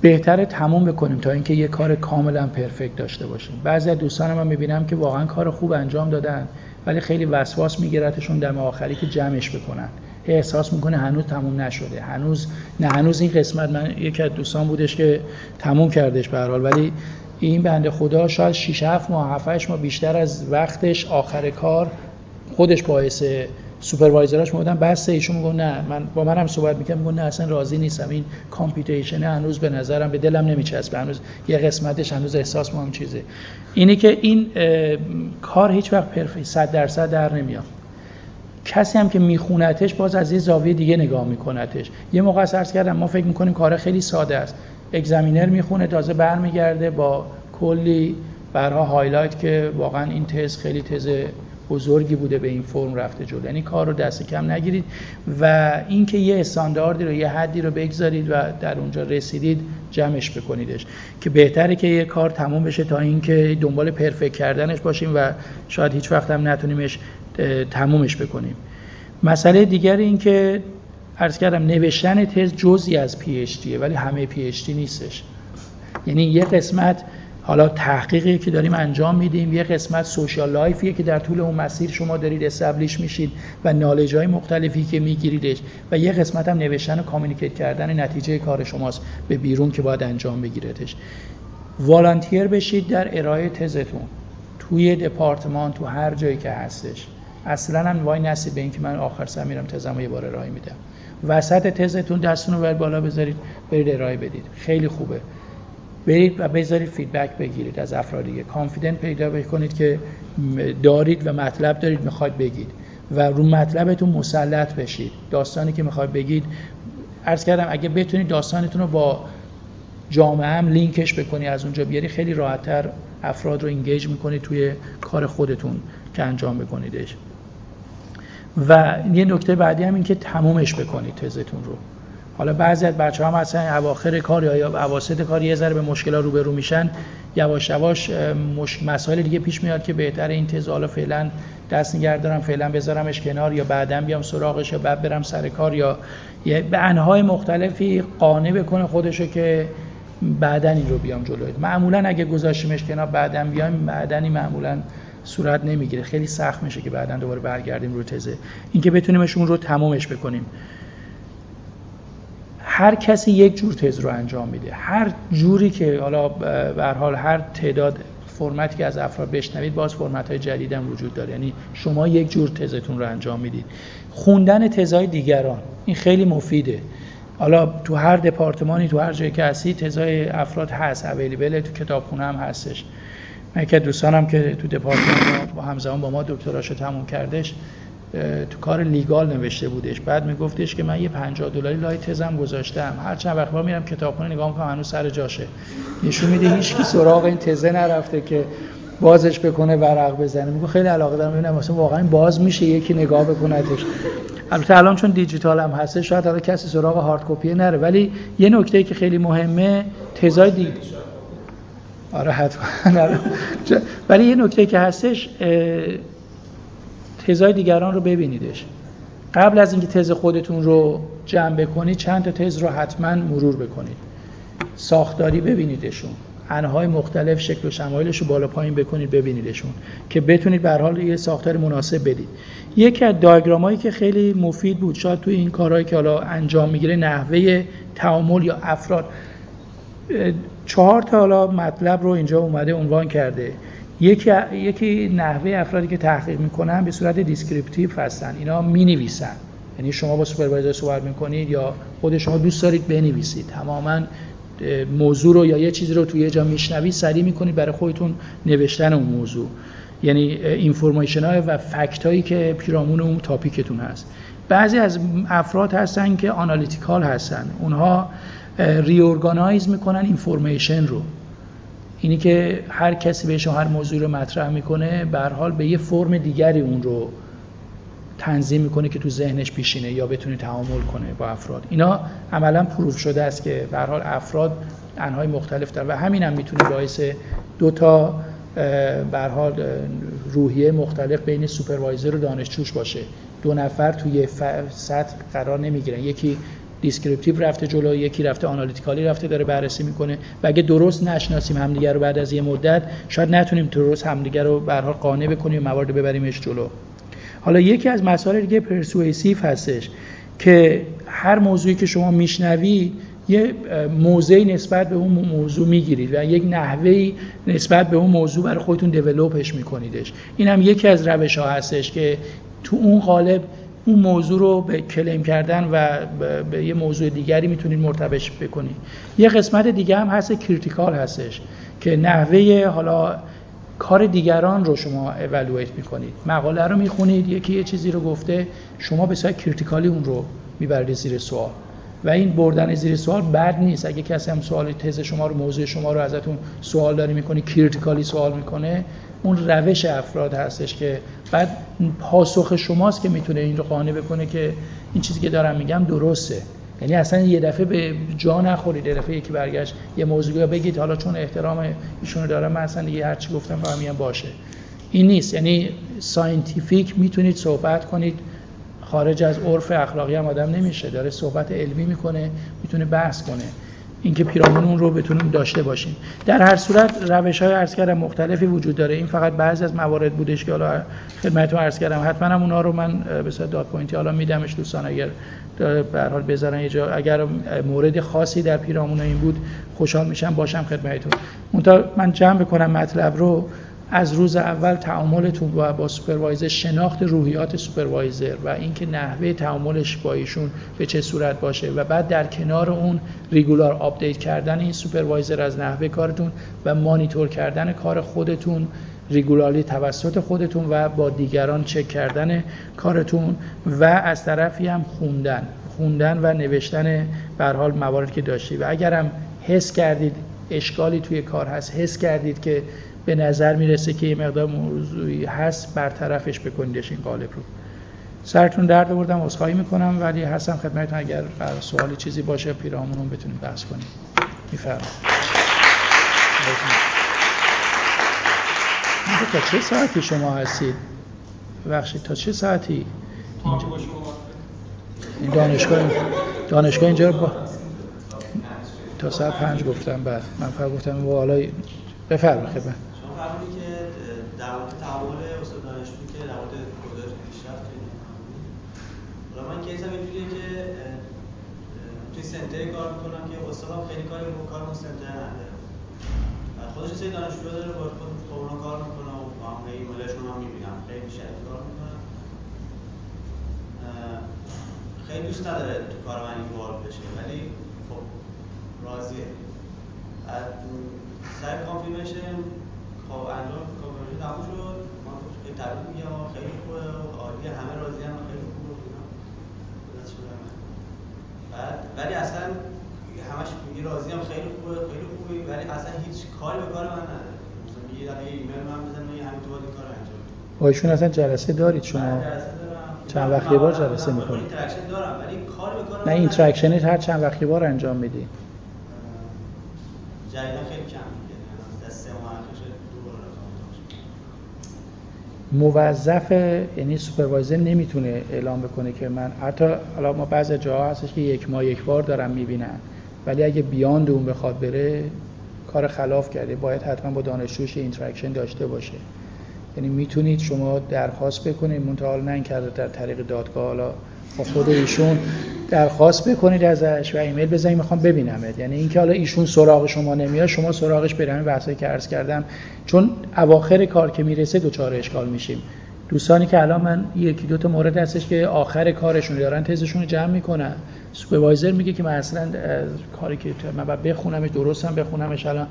بهتره تموم بکنیم تا اینکه یه کار کاملا پرفکت داشته باشیم. بعضی از دوستان من می‌بینم که واقعا کار خوب انجام دادن ولی خیلی وسواس میگیرتشون در آخری که جمعش بکنن. احساس می‌کنه هنوز تموم نشده. هنوز نه هنوز این قسمت من یکی از دوستان بودش که تموم کردش به حال ولی این بنده خدا شاید 6 7 ماه 7 8 ماه بیشتر از وقتش آخر کار خودش باعث سوپروایزراش می‌گفتن بس ایشون میگن نه من با منم صحبت می‌کنم میگن نه اصلا راضی نیستم این کامپیوتیشن هنوز به نظرم به دلم نمیچسبه هنوز یه قسمتش هنوز احساس مهم چیزه. اینه که این کار هیچ وقت پرفکت 100 درصد در نمیاد. کسی هم که میخونتش باز از یه زاویه دیگه نگاه میکنتش. یه موقع عرض کردم ما فکر می‌کنیم کار خیلی ساده است. اگزمینر می‌خونه تازه برمیگرده با کلی برها highlight که واقعا این تز خیلی تز بزرگی بوده به این فرم رفته جلو. یعنی کار رو دست کم نگیرید و اینکه یه استانداردی رو یه حدی رو بگذارید و در اونجا رسیدید جمعش بکنیدش. که بهتره که یه کار تموم بشه تا اینکه دنبال perfect کردنش باشیم و شاید هیچ وقت هم نتونیمش تمومش بکنیم. مسئله دیگر این که عرض کردم نوشتن تز جزی از پی ولی همه پی نیستش. یعنی یه قسمت حالا تحقیقی که داریم انجام میدیم یه قسمت social life یه که در طول اون مسیر شما دارید establish میشید و knowledge های مختلفی که میگیریدش و یه قسمت هم نوشتن و communicate کردن نتیجه کار شماست به بیرون که باید انجام بگیرتش volunteer بشید در ارائه تزتون توی دپارتمان تو هر جایی که هستش. اصلا هم وای نسید به اینکه من آخر سر میرم تزمو یه بار ارائه میدم. وسط تزتون دستتون رو بالا بذارید برید ارائه بدید. خیلی خوبه. برید و بذارید feedback بگیرید از افراد دیگه. confident پیدا بکنید که دارید و مطلب دارید می‌خواید بگید. و رو مطلبتون مسلط بشید. داستانی که می‌خواید بگید. عرض کردم اگه بتونید داستانتون رو با جامعه هم لینکش بکنی از اونجا بیاری خیلی راحتتر افراد رو engage می‌کنید توی کار خودتون که انجام بکنیدش. و یه نکته بعدی هم این که تمومش بکنید تزتون رو. حالا بعضی از بچه هم اصلا اواخر کار یا اواسط کار یه ذره به مشکلات روبرو میشن. یواش یواش مسائل دیگه پیش میاد که بهتر این تز حالا فعلا دست نگه دارم فعلا بذارمش کنار یا بعدا بیام سراغش یا بعد برم سر کار یا به انهای مختلفی قانع بکنه خودشو که بعدا این رو بیام جلوی. معمولا اگه گذاشتیمش کنار بعدا بیام بعدنی معمولا صورت نمی‌گیره. خیلی سخت میشه که بعدا دوباره برگردیم رو تزه. اینکه بتونیمش اون رو تمومش بکنیم. هر کسی یک جور تز رو انجام میده. هر جوری که حالا به حال هر تعداد فرمتی که از افراد بشنوید باز فرمت های جدید هم وجود داره. یعنی شما یک جور تزتون رو انجام می‌دید. خوندن تزای دیگران این خیلی مفیده. حالا تو هر دپارتمانی تو هر جایی که هستی تزای افراد هست. اویلیبل تو کتابخونه هم هستش. من که دوستانم که تو دپارتمان با همزمان با ما دکتراشو تموم کردش تو کار لیگال نوشته بودش. بعد میگفتش که من یه 50 دلاری لای تزم گذاشتم. هر چند وقت با میرم کتابخونه نگاه می‌کنم هنوز سر جاشه. نشون میده هیچ کی سراغ این تزه نرفته که بازش بکنه ورق بزنه. میگه خیلی علاقه دارم. ببینم مثلا واقعا باز میشه یکی نگاه بکنتش البته الان چون دیجیتال هم شاید حالا کسی سراغ هارد کپی نره. ولی یه نکته که خیلی مهمه تزای دی آره حتما. ولی یه نکته که هستش تزای دیگران رو ببینیدش. قبل از اینکه تز خودتون رو جمع بکنید چند تا تز رو حتما مرور بکنید. ساختاری ببینیدشون. انهای مختلف شکل و شمایلش رو بالا پایین بکنید ببینیدشون. که بتونید به حال یه ساختار مناسب بدید. یکی از دیاگرامایی که خیلی مفید بود شاید توی این کارهایی که حالا انجام می‌گیره نحوه تعامل با افراد. چهار تا حالا مطلب رو اینجا اومده عنوان کرده. یکی یکی نحوه افرادی که تحقیق می‌کنن به صورت descriptive هستن. اینا می‌نویسن. یعنی شما با supervisor صحبت می‌کنید یا خود شما دوست دارید بنویسید. تماما موضوع رو یا یه چیزی رو توی یه جا میشنوید سریع می‌کنید برای خودتون نوشتن اون موضوع. یعنی information های و fact هایی که پیرامون اون topic تون هست. بعضی از افراد هستن که analytical هستن. اونها reorganize می‌کنن information رو. اینی که هر کسی بهش هر موضوع رو مطرح می‌کنه به حال به یه فرم دیگری اون رو تنظیم می‌کنه که تو ذهنش پیشینه یا بتونه تعامل کنه با افراد. اینا عملا proof شده است که به حال افراد انهای مختلف دارن و همین هم می‌تونه باعث دو تا به حال روحیه مختلف بین supervisor و دانشجوش باشه. دو نفر توی سطح قرار نمی‌گیرن. یکی descriptive رفته جلو یکی رفته analytically رفته داره بررسی می‌کنه. و اگه درست نشناسیم همدیگه رو بعد از یه مدت شاید نتونیم درست همدیگه رو به حال قانع بکنیم موارد ببریمش جلو. حالا یکی از مسائل دیگه persuasive هستش که هر موضوعی که شما میشنوی یه موضعی نسبت به اون موضوع می‌گیرید و یک نحوهی نسبت به اون موضوع برای خودتون develop ش میکنیدش. این هم یکی از روش ها هستش که تو اون قالب اون موضوع رو به claim کردن و به یه موضوع دیگری می‌تونید مرتبش بکنید. یه قسمت دیگه هم هست critical هستش که نحوه حالا کار دیگران رو شما اولویت می‌کنید. مقاله رو می‌خونید یکی یه چیزی رو گفته شما به صورت critically اون رو می‌برید زیر سوال. و این بردن زیر سوال بد نیست. اگه کسی هم سوال تز شما رو موضوع شما رو ازتون سوال داری می‌کنه critically سوال می‌کنه اون روش افراد هستش که بعد پاسخ شماست که می‌تونه این رو قانع بکنه که این چیزی که دارم میگم درسته. یعنی اصلا یه دفعه به جا نخورید یه دفعه یکی برگشت یه موضوعی بگید حالا چون احترام ایشونو دارم من اصلا دیگه هرچی گفتم فهمیم باشه. این نیست. یعنی scientific می‌تونید صحبت کنید. خارج از عرف اخلاقی هم آدم نمیشه. داره صحبت علمی می‌کنه می‌تونه بحث کنه. اینکه پیرامون اون رو بتونیم داشته باشیم. در هر صورت روش های عرض کردم مختلفی وجود داره. این فقط بعضی از موارد بودش که حالا خدمتتون عرض کردم. حتما هم اونا رو من به صورت dot point ی حالا میدمش دوستان. اگر به حال بذارن یه جا اگر مورد خاصی در پیرامون این بود خوشحال میشم. باشم خدمتتون. من جمع بکنم مطلب رو. از روز اول تعاملتون با, با supervisor شناخت روحیات supervisor و اینکه نحوه تعاملش با ایشون به چه صورت باشه و بعد در کنار اون regular update کردن این supervisor از نحوه کارتون و مانیتور کردن کار خودتون regularly توسط خودتون و با دیگران چک کردن کارتون و از طرفی هم خوندن خوندن و نوشتن به حال مواردی که داشتی. و اگرم حس کردید اشکالی توی کار هست حس کردید که به نظر می‌رسه که یه مقدار موضوعی هست برطرفش بکنیدش این قالب رو. سرتون درد بردم عذرخواهی می‌کنم ولی هستم خدمتتون. اگر سوالی چیزی باشه پیرامون بتونیم بحث کنیم میفرمایید. تا چه ساعتی شما هستید؟ بخشید تا چه ساعتی؟ اینجا. این دانشگاه دانشگاه اینجا با تا ساعت پنج گفتم بعد. من فقط گفتم و حالا بفرمایید خدمت. شما فرمودید که در مورد تعامل استاد دانشجو که در مورد گزارش پیشرفت حالا من کیسم اینجوریه که توی سنتری کار می‌کنم که استادم خیلی کاری با کارمون سنتر نداره. خودش سری دانشجو داره با خود اونا کار می‌کنه و با هم ایمیلشون هم می‌بینم خیلی شدید کار می‌کنم خیلی دوست نداره تو کار من این بشه ولی خب راضیه. سر کانفیرمیشن خب انجام کانفیرمیشن تموم شد. من خیلی تبریک میگم خیلی خوبه عالیه همه راضی هم خیلی خوبه بعد ولی اصلا همش میگه راضی هم خیلی خوبه خیلی خوبه ولی اصلا هیچ کاری به کار من نداره. مثلا میگه یه ایمیل من بزن من همین تو کار انجام با ایشون اصلا جلسه دارید شما؟ چند وقت یه بار جلسه می‌کنید؟ دارم ولی کار به کار نه اینتراکشنت هر چند وقت بار انجام میدی. جدیدا خیلی کم. موظف یعنی supervisor نمی‌تونه اعلام بکنه که من حتی حالا ما بعضی جاها هستش که یک ماه یک بار دارم می‌بینن. ولی اگه بیاند اون بخواد بره کار خلاف کرده. باید حتما با دانشجوش interaction داشته باشه. یعنی می‌تونید شما درخواست بکنید. منتها نه در طریق دادگاه حالا خود ایشون درخواست بکنید ازش و ایمیل بزنید می‌خوام ببینمت. یعنی اینکه حالا ایشون سراغ شما نمیاد شما سراغش برید. همین بحثایی که عرض کردم. چون اواخر کار که می‌رسه دوچار اشکال میشیم. دوستانی که الان من یکی دو تا مورد هستش که آخر کارشون دارن تزشون رو جمع می‌کنن. سوپروایزر میگه که من اصلا کاری که من باید بخونمش درستم بخونمش الان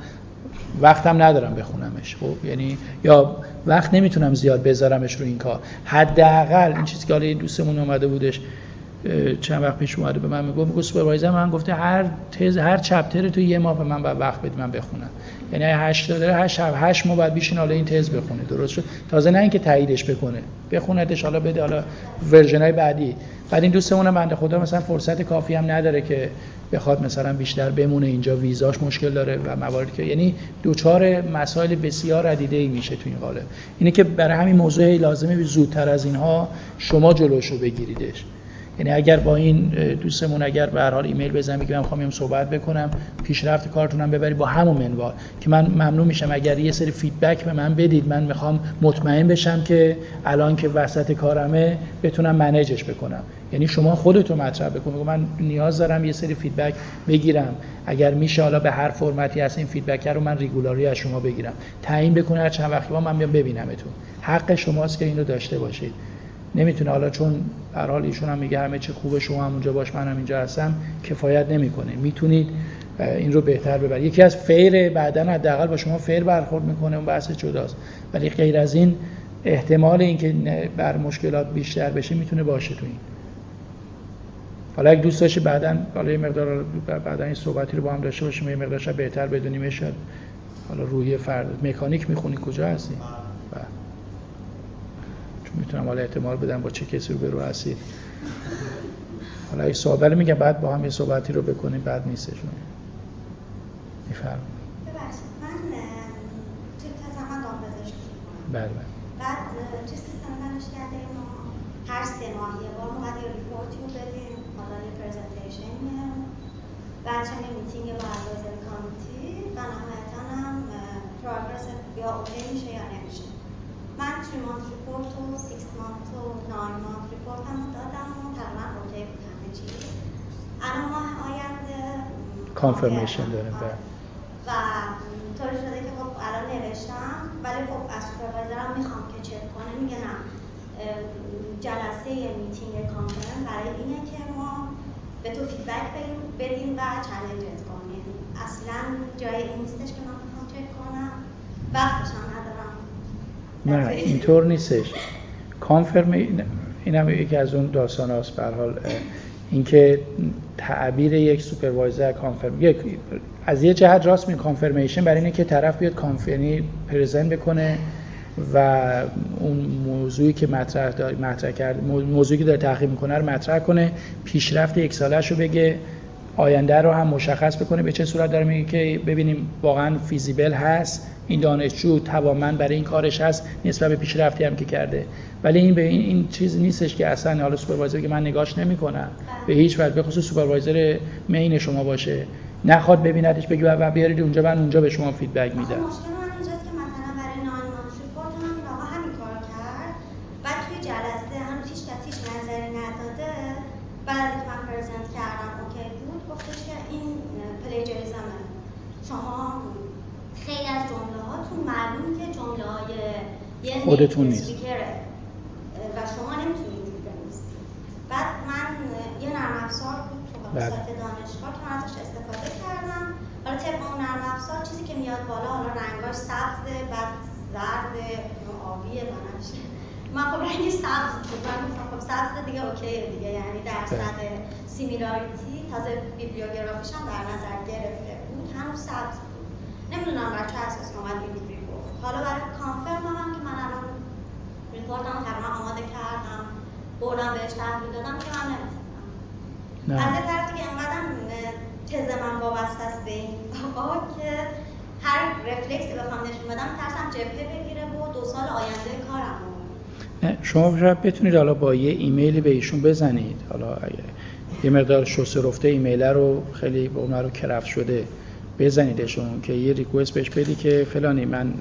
وقتم ندارم بخونمش. خب یعنی یا وقت نمی‌تونم زیاد بذارمش رو این کار. حداقل این چیزی که حالا دوستمون اومده بودش چند وقت پیش اومده به من می‌گفت می‌گفت supervisor من گفته هر تز هر chapter تو یه ماه به من بعد وقت بدی من بخونم. یعنی 8 داره 8 8 ماه بعد بیشین حالا این تز بخونه. درست شد؟ تازه نه اینکه تاییدش بکنه. بخوندش حالا بده حالا version های بعدی. بعد این دوستمون بنده خدا مثلا فرصت کافی هم نداره که بخواد مثلا بیشتر بمونه اینجا. ویزاش مشکل داره و مواردی که یعنی دچار مسائل بسیار عدیده ای میشه تو این قالب. اینه که برای همین موضوع لازمه زودتر از اینها شما جلوشو بگیریدش. یعنی اگر با این دوستمون اگر به هر حال ایمیل بزنم که من می‌خوام صحبت بکنم پیشرفت کارتونم ببری با همون منوال. که من ممنون میشم اگر یه سری feedback به من بدید من می‌خوام مطمئن بشم که الان که وسط کارمه بتونم manage ش بکنم. یعنی شما خودتون مطرح بکنید من نیاز دارم یه سری feedback بگیرم. اگر میشه حالا به هر فرمتی از این feedback رو من regularly از شما بگیرم. تعیین بکنه هر چند وقتی با من ببینمتون. حق شماست که اینو داشته باشید. نمی‌تونه حالا چون هر حال ایشون هم میگه همه چی خوبه شما هم اونجا باش منم اینجا هستم کفایت نمی‌کنه. می‌تونید این رو بهتر ببرید. یکی از فیر بعدا حداقل با شما فیر برخورد می‌کنه اون بحث جداست. ولی غیر از این احتمال اینکه بر مشکلات بیشتر بشه می‌تونه باشه تو این. حالا اگه دوست داشتی بعدا حالا یه مقدار بعدا این صحبتی رو با هم داشته باشیم یه مقدار بهتر بدونیم. شاید حالا روحی فرد مکانیک می‌خونی کجا هستی. می‌تونم حالا احتمال بدم با چه کسی رو برو هستید حالا این صحبت میگم بعد با هم یه صحبتی رو بکنیم بعد نیستش میفرم من توی زمان دامپزشکی بله بله. بعد توی سیستم دانشکده ما هر سه ماه یه بار باید یه ریپورتی رو بدیم. حالا یه پرزنتیشن بعد چند میتینگ با advisor committee. و نهایتا هم progress یا okay میشه یا نمیشه. من 3 month report و 6 month و 9 month report هم دادم و تقریبا okay بود همه چیز الان ماه آینده confirmation داریم بله. و طوری شده که خب الان نوشتم ولی خب از supervisor م می‌خوام که چک کنه میگه نه جلسه میتینگ کانفرنس برای اینه که ما به تو فیدبک بدیم و چلنجت کنیم. اصلا جای این نیستش که من بخوام چک کنم. وقتش هم نه اینطور نیستش. کانفرم این هم یکی از اون داستان هاست. حال اینکه تعبیر یک سوپروایزر کانفرم یک از یه جهت راست می کانفرمیشن برای اینه که طرف بیاد کانفرنی پرزنت بکنه و اون موضوعی که مطرح مطرح کرد موضوعی که داره تحقیق می‌کنه رو مطرح کنه پیشرفت یک سالش رو بگه آینده رو هم مشخص بکنه به چه صورت داره میگه که ببینیم واقعا feasible هست این دانشجو توانمند برای این کارش هست نسبت به پیشرفتی هم که کرده. ولی این به این, این چیز نیستش که اصلا حالا supervisor که من نگاش نمی‌کنم. به هیچ وجه به خصوص supervisor main شما باشه. نخواد ببیندش بگی و بیارید اونجا من اونجا به شما feedback میدم. خودتون نیست. و شما نمی‌تونید بنویسید. بعد من یه نرم افزار بود تو بله. دانشگاه که من ازش استفاده کردم. حالا طبق اون نرم افزار چیزی که میاد بالا حالا رنگاش سبز بعد زرد آبی بنفشه من خب رنگی سبز بود. من گفتم خب سبز دیگه اوکیه دیگه. یعنی درصد سیمیلاریتی تازه بیبلیوگرافیش هم در نظر گرفته بود. هنوز سبز بود. نمی‌دونم بر چه اساس اومد حالا برای کانفرم هم که من الان ریپورتم تقریبا آماده کردم بردم بهش تحویل دادم که من نمی‌تونم. از یه طرف دیگه انقدر تز من وابسته است به این آقا که هر رفلکسی بخوام نشون بدم ترسم جبهه بگیره و دو سال آینده کارم شما شاید بتونید حالا با یه ایمیلی به ایشون بزنید. حالا یه مقدار شسته رفته ایمیل رو خیلی به اون رو کرفت شده. بزنیدشون که یه ریکوست بهش بدی که فلانی من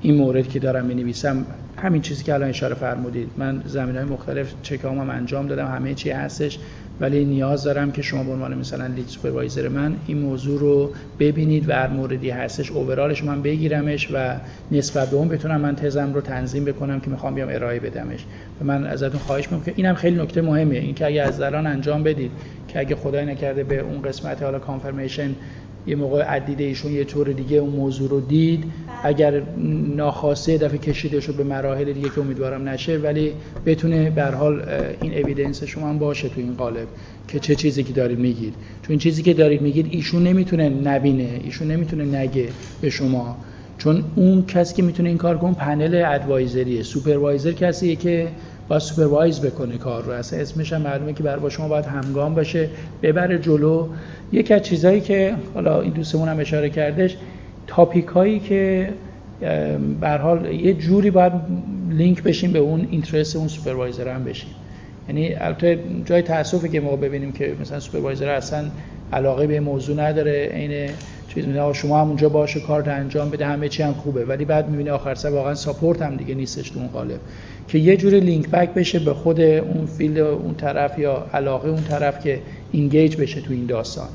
این مورد که دارم می نویسم همین چیزی که الان اشاره فرمودید. من زمین های مختلف چکام هم انجام دادم همه چی هستش. ولی نیاز دارم که شما به عنوان مثلا لید سوپروایزر من این موضوع رو ببینید و هر موردی هستش اوورالش من بگیرمش و نسبت به اون بتونم من تزم رو تنظیم بکنم که می‌خوام بیام ارائه بدمش. و من ازتون خواهش می‌کنم که اینم خیلی نکته مهمه این که اگه از الان انجام بدید که اگه خدای نکرده به اون قسمت حالا کانفرمیشن یه موقع عدیده ایشون یه طور دیگه اون موضوع رو دید. اگر ناخواسته دفعه کشیده شد به مراحل دیگه که امیدوارم نشه ولی بتونه به حال این اویدنس شما هم باشه تو این قالب که چه چیزی که دارید میگید چون چیزی که دارید میگید ایشون نمی‌تونه نبینه ایشون نمی‌تونه نگه به شما چون اون کسی که می‌تونه این کار کنه پنل ادوایزریه سوپروایزر کسیه که با supervise بکنه کار رو. اصلا اسمش هم معلومه که برای با شما باید همگام باشه. ببره جلو. یکی از چیزهایی که حالا این دوستمون هم اشاره کردش topic هایی که به هر حال یه جوری باید لینک بشیم به اون interest اون supervisor هم بشیم. یعنی البته جای تاسفه که ما ببینیم که مثلا supervisor اصلا علاقه به موضوع نداره عین چیز میگه شما هم اونجا باشه کار انجام بده همه چی هم خوبه. ولی بعد می‌بینی آخر سر واقعا support هم دیگه نیستش تو اون قالب. که یه جوری link back بشه به خود اون field اون طرف یا علاقه اون طرف که engage بشه تو این داستان.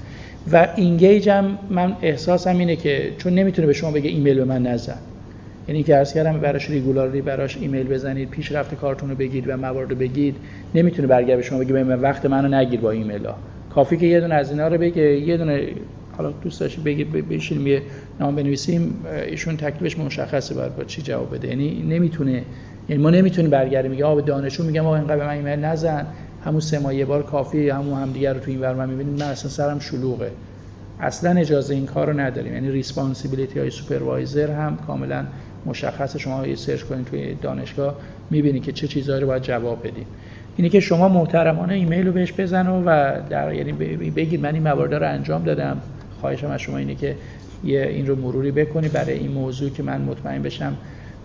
و engage هم من احساسم اینه که چون نمی‌تونه به شما بگه ایمیل به من نزن. یعنی که عرض کردم براش regularly براش ایمیل بزنید پیشرفت کارتون رو بگید و موارد رو بگید. نمی‌تونه برگرده به شما بگه من وقت منو نگیر با ایمیل ها کافی که یه دونه از اینا رو بگه یه دونه حالا دوست داشتی بگید بشینیم یه نامه بنویسیم ایشون تکلیفش مشخصه بعد با چی جواب بده. یعنی نمی‌تونه یعنی ما نمی‌تونیم برگردیم میگه آ به دانشجو میگم آقا اینقدر به من ایمیل نزن. همون سه ماه یه بار کافی همون همدیگه رو تو این ور من می‌بینیم. من اصلا سرم شلوغه. اصلا اجازه این کار نداریم. یعنی responsibility های supervisor هم کاملا مشخص. شما یه search کنید توی دانشگاه می‌بینید که چه چیزهایی رو باید جواب بدیم اینی که شما محترمانه ایمیل رو بهش بزن و در یعنی بگید من این موارد رو انجام دادم. خواهشم از شما اینه که یه این رو مروری بکنی برای این موضوع که من مطمئن بشم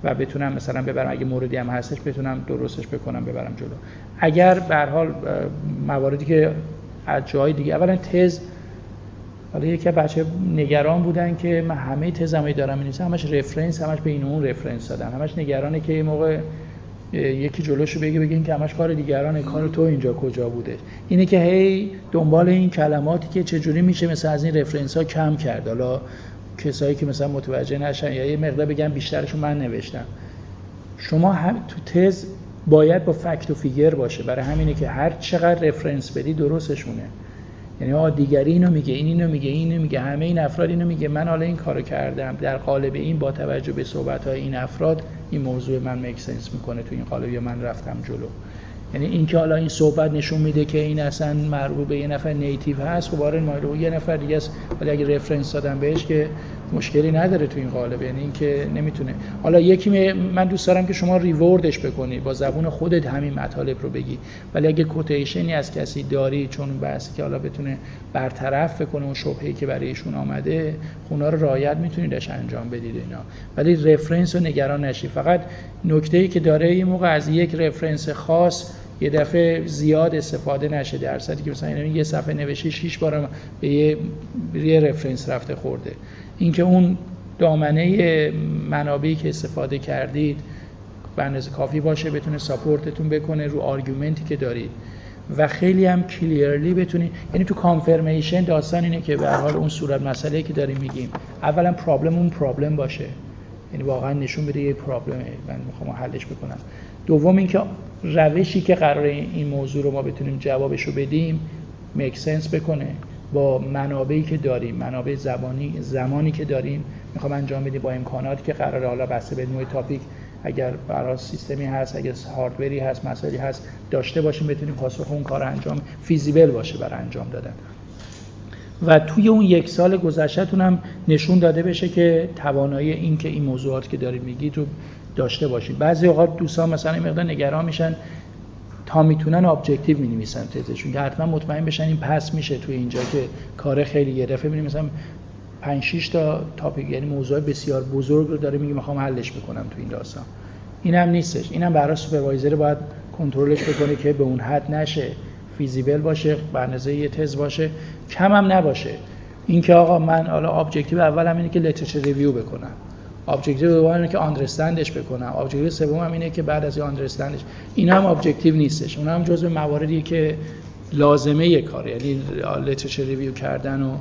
و بتونم مثلا ببرم. اگه موردی هم هستش بتونم درستش بکنم ببرم جلو. اگر به حال مواردی که از جای دیگه اولا تز حالا یکی بچه نگران بودن که من همه تزمایی دارم می‌نویسم همش رفرنس همش به این اون رفرنس دادم. همش نگرانه که یه موقع یکی جلوشو بگه بگه که همش کار دیگرانه کار تو اینجا کجا بوده. اینه که هی دنبال این کلماتی که چجوری میشه مثل از این رفرنس ها کم کرد. حالا کسایی که مثلا متوجه نشن یا یه مقدار بگم بیشترشون من نوشتم. شما هم تو تز باید با فکت و فیگر باشه. برای همینه که هر چقدر رفرنس بدی درستشونه. یعنی آ دیگری اینو میگه این اینو میگه اینو میگه همه این افراد اینو میگه. من حالا این کارو کردم. در قالب این با توجه به صحبت های این افراد این موضوع من میک سنس می‌کنه. تو این قالب یا من رفتم جلو. یعنی اینکه حالا این صحبت نشون میده که این اصلا مربوط به یه نفر نیتیو هست خب آره یه نفر دیگه است. ولی اگه رفرنس دادم بهش که مشکلی نداره تو این قالب یعنی اینکه نمی‌تونه. حالا یکی من دوست دارم که شما ریوردش بکنی با زبون خودت همین مطالب رو بگی. ولی اگه کوتیشنی از کسی داری چون بحثی که حالا بتونه برطرف کنه اون شبهه‌ای که برای ایشون آمده خونا رو رعایت میتونیدش انجام بدید اینا. ولی رفرنس رو نگران نشی. فقط نکته که داره این موقع از یک رفرنس خاص یه دفعه زیاد استفاده نشه درصدی که مثلا یه صفحه نوشته 6 بار به یه, یه reference رفته خورده. اینکه اون دامنه منابعی که استفاده کردید به کافی باشه بتونه support تون بکنه رو argument ی که دارید. و خیلی هم clearly بتونید یعنی تو confirmation داستان اینه که به هر حال اون صورت مسئله که داریم میگیم اولا problem اون problem باشه. یعنی واقعا نشون بده یه problem ه من می‌خوام حلش بکنم. دوم اینکه روشی که قرار این موضوع رو ما بتونیم جوابش رو بدیم میک سنس بکنه. با منابعی که داریم منابع زبانی زمانی که داریم می‌خوام انجام بدیم با امکاناتی که قراره. حالا بسته به نوع تاپیک اگر برای سیستمی هست اگه هاردوری هست مسائلی هست داشته باشیم بتونیم پاسخ اون کار انجام فیزیبل باشه برای انجام دادن. و توی اون یک سال گذشتهتون هم نشون داده بشه که توانایی این که این موضوعات که دارید میگید رو داشته باشید. بعضی اوقات دوستان مثلا این مقدار نگران میشن تا می‌تونن objective می نویسن تزشون که حتما مطمئن بشن این پس میشه توی اینجا که کار خیلی یه دفعه مثلا 5 6 تا topic یعنی موضوع بسیار بزرگ رو داره میگه می‌خوام حلش بکنم تو این داستان. این هم نیستش. اینم برای supervisor باید کنترلش بکنه که به اون حد نشه. feasible باشه برنامه یه تز باشه. کم هم نباشه. اینکه آقا من حالا objective اولم اینه که literature review بکنم. objective دوم اینه که understand ش بکنم objective سوم هم اینه که بعد از understand ش این هم objective نیستش. اون هم جزء مواردی که لازمه کاره یعنی literature review کردن و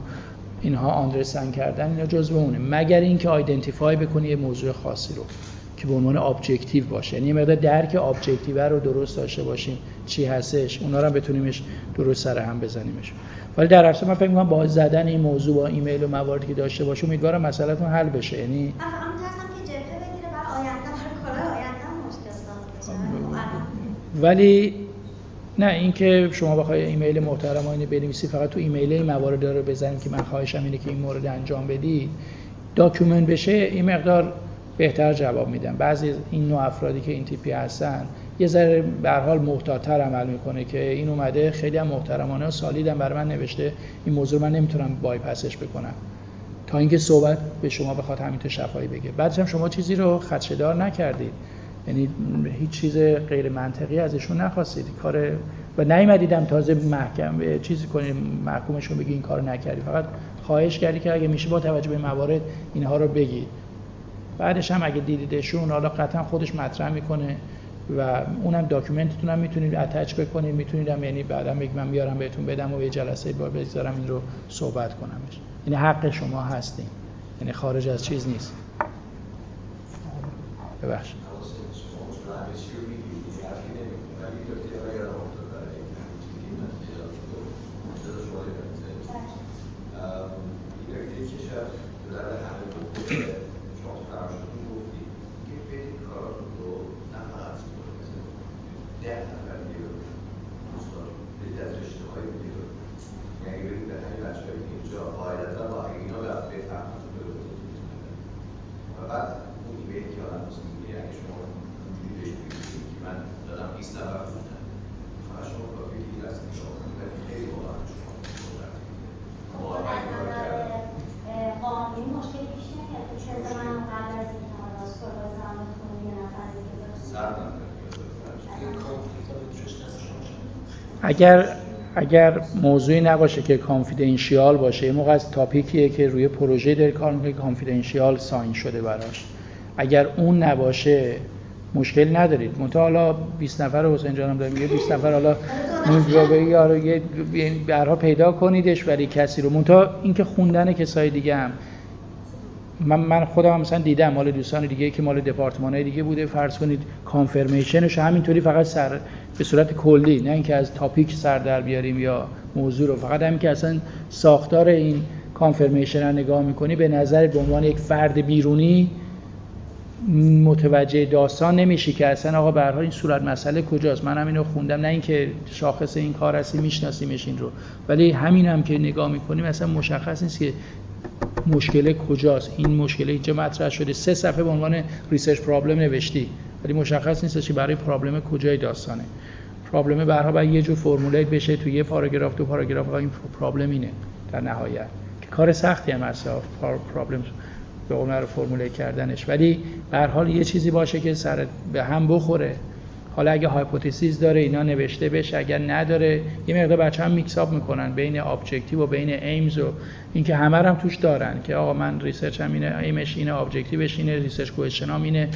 اینها understand کردن اینا جزء اونه. مگر اینکه identify بکنی یه موضوع خاصی رو که به عنوان objective باشه. یعنی مقدار درک objective رو درست داشته باشیم. چی هستش؟ اونا رو بتونیمش درست سر هم بزنیمش. ولی در اصل من فکر می‌کنم با زدن این موضوع با ایمیل و مواردی که داشته باشه امیدوارم مسئلهتون حل بشه. یعنی ولی نه اینکه شما بخوای ایمیل محترمانه بنویسی فقط تو ایمیل این موارد رو بزنید که من خواهشم اینه که این مورد انجام بدی document بشه این مقدار بهتر جواب میدم. بعضی این نوع افرادی که این تیپی هستن یه ذره به حال محتاط‌تر عمل می‌کنه که این اومده. خیلی هم محترمانه و solid م برای من نوشته. این موضوع من نمی‌تونم بایپسش بکنم. تا اینکه صحبت به شما بخواد همین شفاهی بگه. بعدش هم شما چیزی رو خدشه‌دار نکردید. یعنی هیچ چیز غیر منطقی ازشون نخواستید. کار و نیومدیدم تازه محکم چیزی کنیم محکومشون بگی این کارو نکردی. فقط خواهش کردی که اگه میشه با توجه به موارد اینها رو بگید بعدش هم اگه دیدیدشون حالا قطعا خودش مطرح می‌کنه. و اونم داکیومنتتون هم می‌تونید اتچ بکنید. می‌تونید هم یعنی بعدا میگم من میارم بهتون بدم و یه جلسه با بذارم این رو صحبت کنمش. یعنی حق شما هستین یعنی خارج از چیز نیست. ببخشید. اگر اگر موضوعی نباشه که کانفیدنشیال باشه یه موقع از تاپیکیه که روی پروژه داری کار می‌کنه کانفیدنشیال ساین شده براش. اگر اون نباشه مشکل ندارید منتها حالا 20 نفر حسین جانم داریم یه 20 نفر حالا یارو یه برها پیدا کنیدش برای کسی رو. منتها اینکه خوندن کسای دیگه هم من من خودم هم مثلا دیدم مال دوستان دیگه که مال دپارتمان های دیگه بوده. فرض کنید کانفرمیشنش همینطوری فقط سر به صورت کلی نه اینکه از تاپیک سر در بیاریم یا موضوع رو. فقط همین که اصلا ساختار این کانفرمیشن رو نگاه می‌کنی به نظر به عنوان یک فرد بیرونی متوجه داستان نمیشی که اصلا آقا به این صورت مسئله کجاست؟ من اینو خوندم نه اینکه شاخص این کار هستی میشناسیمش این رو. ولی همین هم که نگاه می‌کنیم اصلا مشخص نیست که مشکل کجاست؟ این مشکل اینجا مطرح شده. سه صفحه به عنوان research problem نوشتی. ولی مشخص نیست که برای problem کجای داستانه. problem برها باید یه جور formulate بشه تو یه پاراگراف دو پاراگراف این problem اینه در نهایت. که کار سختی هم هست problem به رو فرموله کردنش. ولی به حال یه چیزی باشه که سر به هم بخوره. حالا اگه hypothesis داره اینا نوشته بشه. اگر نداره یه مقدار بچه‌ها هم میکس می‌کنن بین objective و بین aims و اینکه همه هم توش دارن که آقا من research هم اینه aim ش اینه objective ش اینه research question هم اینه.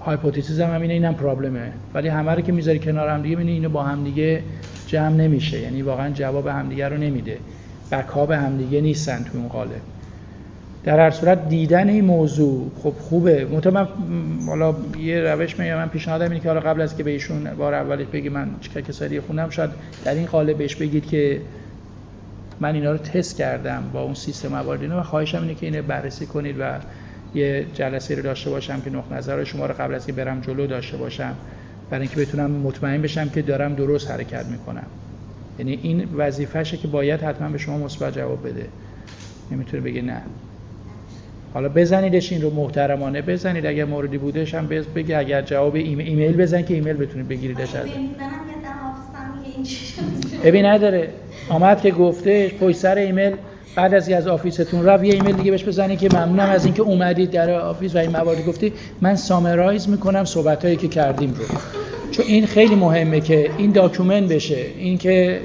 hypothesis هم اینه اینم problem ه. ولی همه رو که می‌ذاری کنار هم دیگه اینو با هم دیگه جمع نمیشه. یعنی واقعا جواب همدیگه رو نمیده. backup همدیگه نیستن تو اون قالب. در هر صورت دیدن این موضوع خب خوبه. من حالا یه روش میگم من پیشنهادم اینه که حالا قبل از که به ایشون بار اولش بگی من چه کسایی خوندم شاید در این قالب بهش بگید که من اینا رو تست کردم با اون سیستم موارد و خواهشم اینه که اینو بررسی کنید و یه جلسه رو داشته باشم که نقطه نظر شما رو قبل از که برم جلو داشته باشم برای اینکه بتونم مطمئن بشم که دارم درست حرکت می‌کنم. یعنی این وظیفه‌شه که باید حتما به شما مثبت جواب بده. نمی‌تونه بگه نه. حالا بزنیدش این رو محترمانه بزنید اگر موردی بودش هم بگی اگر جواب ایمیل بزن که ایمیل بتونید بگیریدش از ببین نداره. آمد که گفتش پشت سر ایمیل بعد از از office تون رفت یه ایمیل دیگه بهش بزنید که ممنونم از اینکه اومدید در office و این موارد گفتی. من summarize می‌کنم صحبتایی که کردیم رو. چون این خیلی مهمه که این document بشه. این که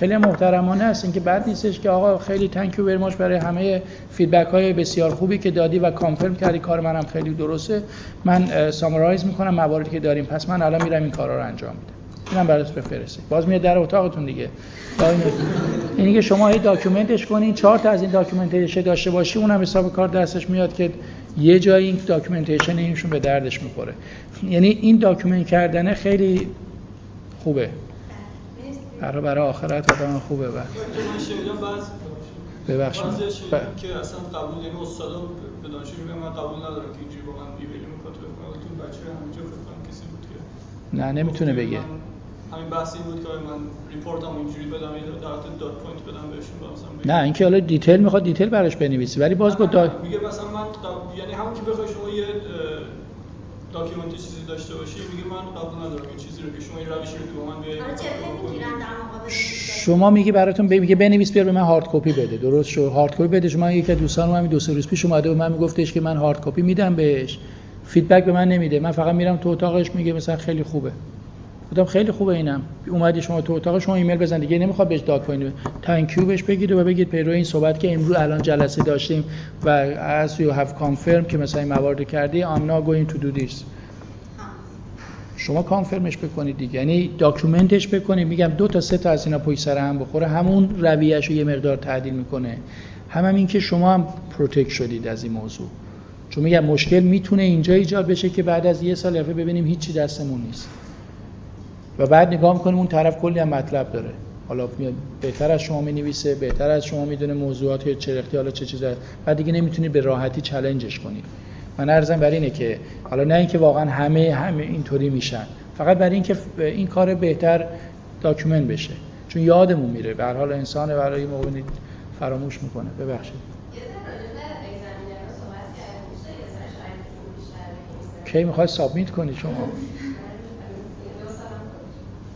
خیلی محترمانه است. اینکه بد نیستش که آقا خیلی thank you much برای همه feedback های بسیار خوبی که دادی و confirm کردی. کار منم خیلی درسته. من summarize می‌کنم مواردی که داریم. پس من الان میرم این کارا رو انجام میدم. اینم برات بفرستید باز میاد در اتاقتون دیگه. اینی که شما هی document ش کنین. چهار تا از این documentation داشته باشی اونم حساب کار دستش میاد که یه جایی این documentation اینشون به دردش می‌خوره. یعنی این document کردن خیلی خوبه. برای برای آخرت آدم خوبه و ببخشید. که اصلا قبول یعنی استادا به دانشجو من قبول ندارم که اینجوری با من ایمیلی مکاتبه کنم تو بچه همینجا فکر کسی بود که نه نمی‌تونه بگه. همین بحثی بود که من report م اینجوری بدم یه در dot point بدم بهشون مثلا نه اینکه حالا detail می‌خواد detail براش بنویسی ولی باز با. میگه مثلا من یعنی همون که بخوای شما یه document چیزی داشته باشی میگه من قبول ندارم این چیزی رو که شما این روشی رو تو من بیاید شما میگی براتون میگه بنویس بیار به من hard copy بده درست شو؟ hard copy بده. شما یکی از دوستانم همین دو سه روز پیش اومده و من میگفتش که من hard copy میدم بهش. feedback به من نمیده. من فقط میرم تو اتاقش میگه مثلا خیلی خوبه. گفتم خیلی خوبه اینم. اومدی شما تو اتاق شما ایمیل بزن دیگه نمی‌خواد بهش داد کنید thank you بهش بگید و بگید پیرو این صحبت که امروز الان جلسه داشتیم و as you have confirmed که مثلا این موارد کردی now going to do this. شما confirm ش بکنید دیگه. یعنی document ش بکنید. میگم دو تا سه تا از اینا پشت سر هم بخوره. همون رویهش رو یه مقدار تعدیل می‌کنه. هم, هم این که شما هم protect شدید از این موضوع. چون میگم مشکل می‌تونه اینجا ایجاد بشه که بعد از یه سال ببینیم هیچی دستمون نیست. و بعد نگاه می‌کنیم اون طرف کلی هم مطلب داره. حالا بهتر از شما می‌نویسه بهتر از شما می‌دونه موضوعات یا چرختی حالا چه چیزا بعد دیگه نمی‌تونید به راحتی challenge ش کنید من عرضم برای اینه که حالا نه اینکه واقعا همه همه اینطوری میشن. فقط برای اینکه این کار بهتر داکیومنت بشه. چون یادمون میره. به هر حال انسان برای موقع فراموش می‌کنه. ببخشید. کی می‌خوای سابمیت کنی شما؟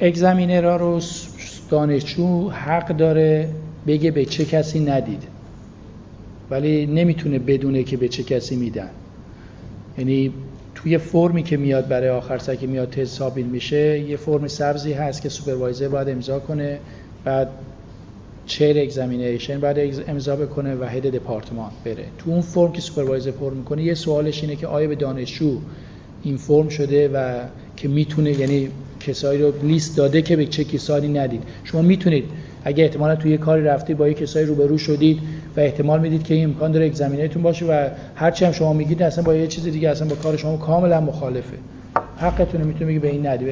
examiner ها رو دانشجو حق داره بگه به چه کسی ندید ولی نمی‌تونه بدونه که به چه کسی میدن. یعنی توی فرمی که میاد برای آخر سر که میاد submit میشه یه فرم سبزی هست که supervisor باید امضا کنه بعد chair examination بعد امضا بکنه و head department بره. تو اون فرم که supervisor پر می‌کنه یه سوالش اینه که آیا به دانشجو این فرم شده و که می‌تونه یعنی کسایی رو لیست داده که به چه کسانی ندید. شما می‌تونید اگه احتمالا توی یه کاری رفتی با یه کسایی روبرو شدید و احتمال می‌دید که این امکان داره اگزمینیتون باشه و هرچی هم شما میگید اصلا با یه چیز دیگه اصلا با کار شما کاملا مخالفه. حقتونه می‌تونه بگی به این ندی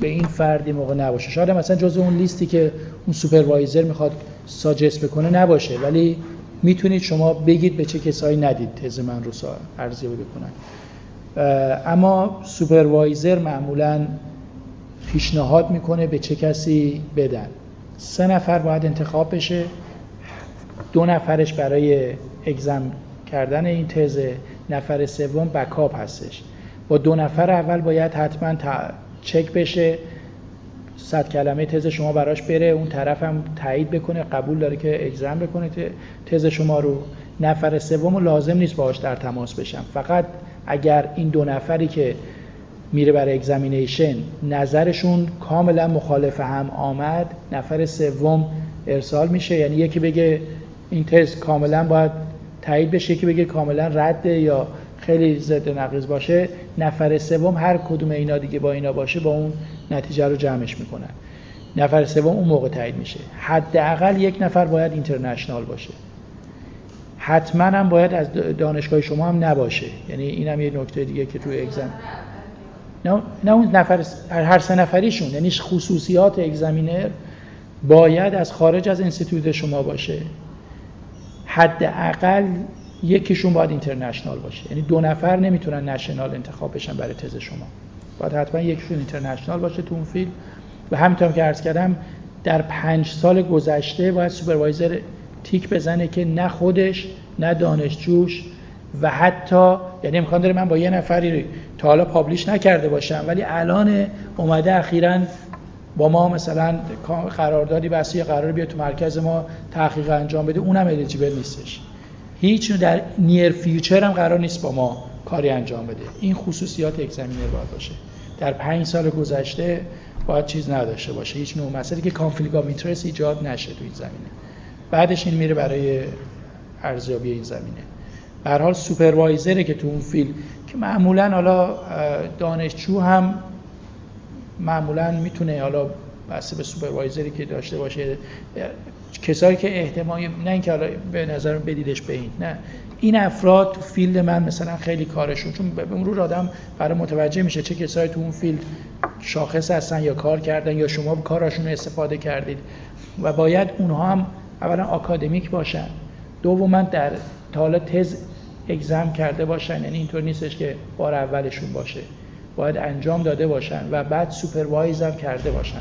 به این فردی موقع نباشه. شاید مثلا جز اون لیستی که اون سوپروایزر می‌خواد ساجست بکنه نباشه. ولی می‌تونید شما بگید به چه کسایی ندید تز من رو ارزیابی بکنن اما سوپروایزر معمولا پیشنهاد می‌کنه به چه کسی بدن. سه نفر باید انتخاب بشه. دو نفرش برای اگزم کردن این تز نفر سوم بکاپ هستش. با دو نفر اول باید حتما چک بشه. صد کلمه تز شما براش بره. اون طرف هم تایید بکنه. قبول داره که اگزم بکنه تز شما رو. نفر سوم لازم نیست باهاش در تماس بشم. فقط اگر این دو نفری که میره برای اگزامینیشن نظرشون کاملا مخالف هم آمد. نفر سوم ارسال میشه. یعنی یکی بگه این تست کاملا باید تایید بشه یکی بگه کاملا رد یا خیلی ضد نقیض باشه. نفر سوم هر کدوم اینا دیگه با اینا باشه با اون نتیجه رو جمعش می‌کنن. نفر سوم اون موقع تایید میشه. حداقل یک نفر باید اینترنشنال باشه. حتما هم باید از دانشگاه شما هم نباشه. یعنی این هم یه نکته دیگه که توی اگزم نه, اون نفر هر سه نفریشون یعنی خصوصیات اگزامینر باید از خارج از انستیتوت شما باشه. حداقل یکیشون باید اینترنشنال باشه. یعنی دو نفر نمی‌تونن نشنال انتخاب بشن برای تز شما. باید حتما یکشون international باشه تو اون field. و همینطور که عرض کردم در پنج سال گذشته باید supervisor تیک بزنه که نه خودش نه دانشجوش و حتی یعنی امکان داره من با یه نفری تا حالا publish نکرده باشم ولی الان اومده اخیرا با ما مثلا قراردادی بسته قرار بیاد تو مرکز ما تحقیق انجام بده اونم eligible نیستش. هیچ در near future هم قرار نیست با ما کاری انجام بده. این خصوصیات examiner باید باشه. در پنج سال گذشته باید چیز نداشته باشه. هیچ نوع مسئله که conflict of interest ایجاد نشه تو این زمینه. بعدش این میره برای ارزیابی این زمینه. به حال supervisor ه که تو اون field که معمولا حالا دانشجو هم معمولا می‌تونه حالا بسته به supervisor ی که داشته باشه. کسایی که احتمال نه اینکه حالا به نظر بدیدش به این نه. این افراد تو field من مثلا خیلی کارشون چون به مرور آدم برای متوجه میشه چه کسایی تو اون field شاخص هستن یا کار کردن یا شما کاراشون رو استفاده کردید. و باید اونها هم اولا آکادمیک باشن. دوما در حالا تز exam کرده باشن یعنی اینطور نیستش که بار اولشون باشه. باید انجام داده باشن و بعد supervise هم کرده باشن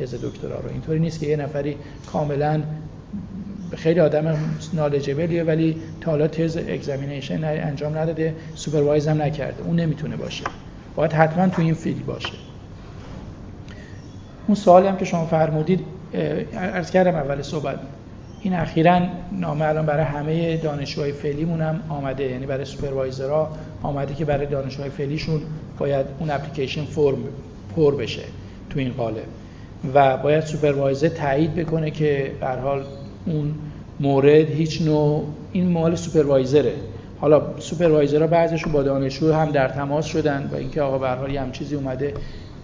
تز دکترا رو. اینطوری نیست که یه نفری کاملا خیلی آدم knowledgeable ه ولی تا حالا تز examination انجام نداده supervise هم نکرده. اون نمی‌تونه باشه. باید حتما تو این field باشه. اون سوالی هم که شما فرمودید عرض کردم اول صحبت. این اخیرا نامه الان برای همه دانشجوهای فعلیمون هم آمده یعنی برای supervisor ها آمده که برای دانشجوهای فعلیشون باید اون application form پر بشه تو این قالب. و باید supervisor تایید بکنه که به حال اون مورد هیچ نوع این مال supervisor ه. حالا supervisor ها بعضیشون با دانشجو هم در تماس شدن و اینکه آقا به حال هم چیزی اومده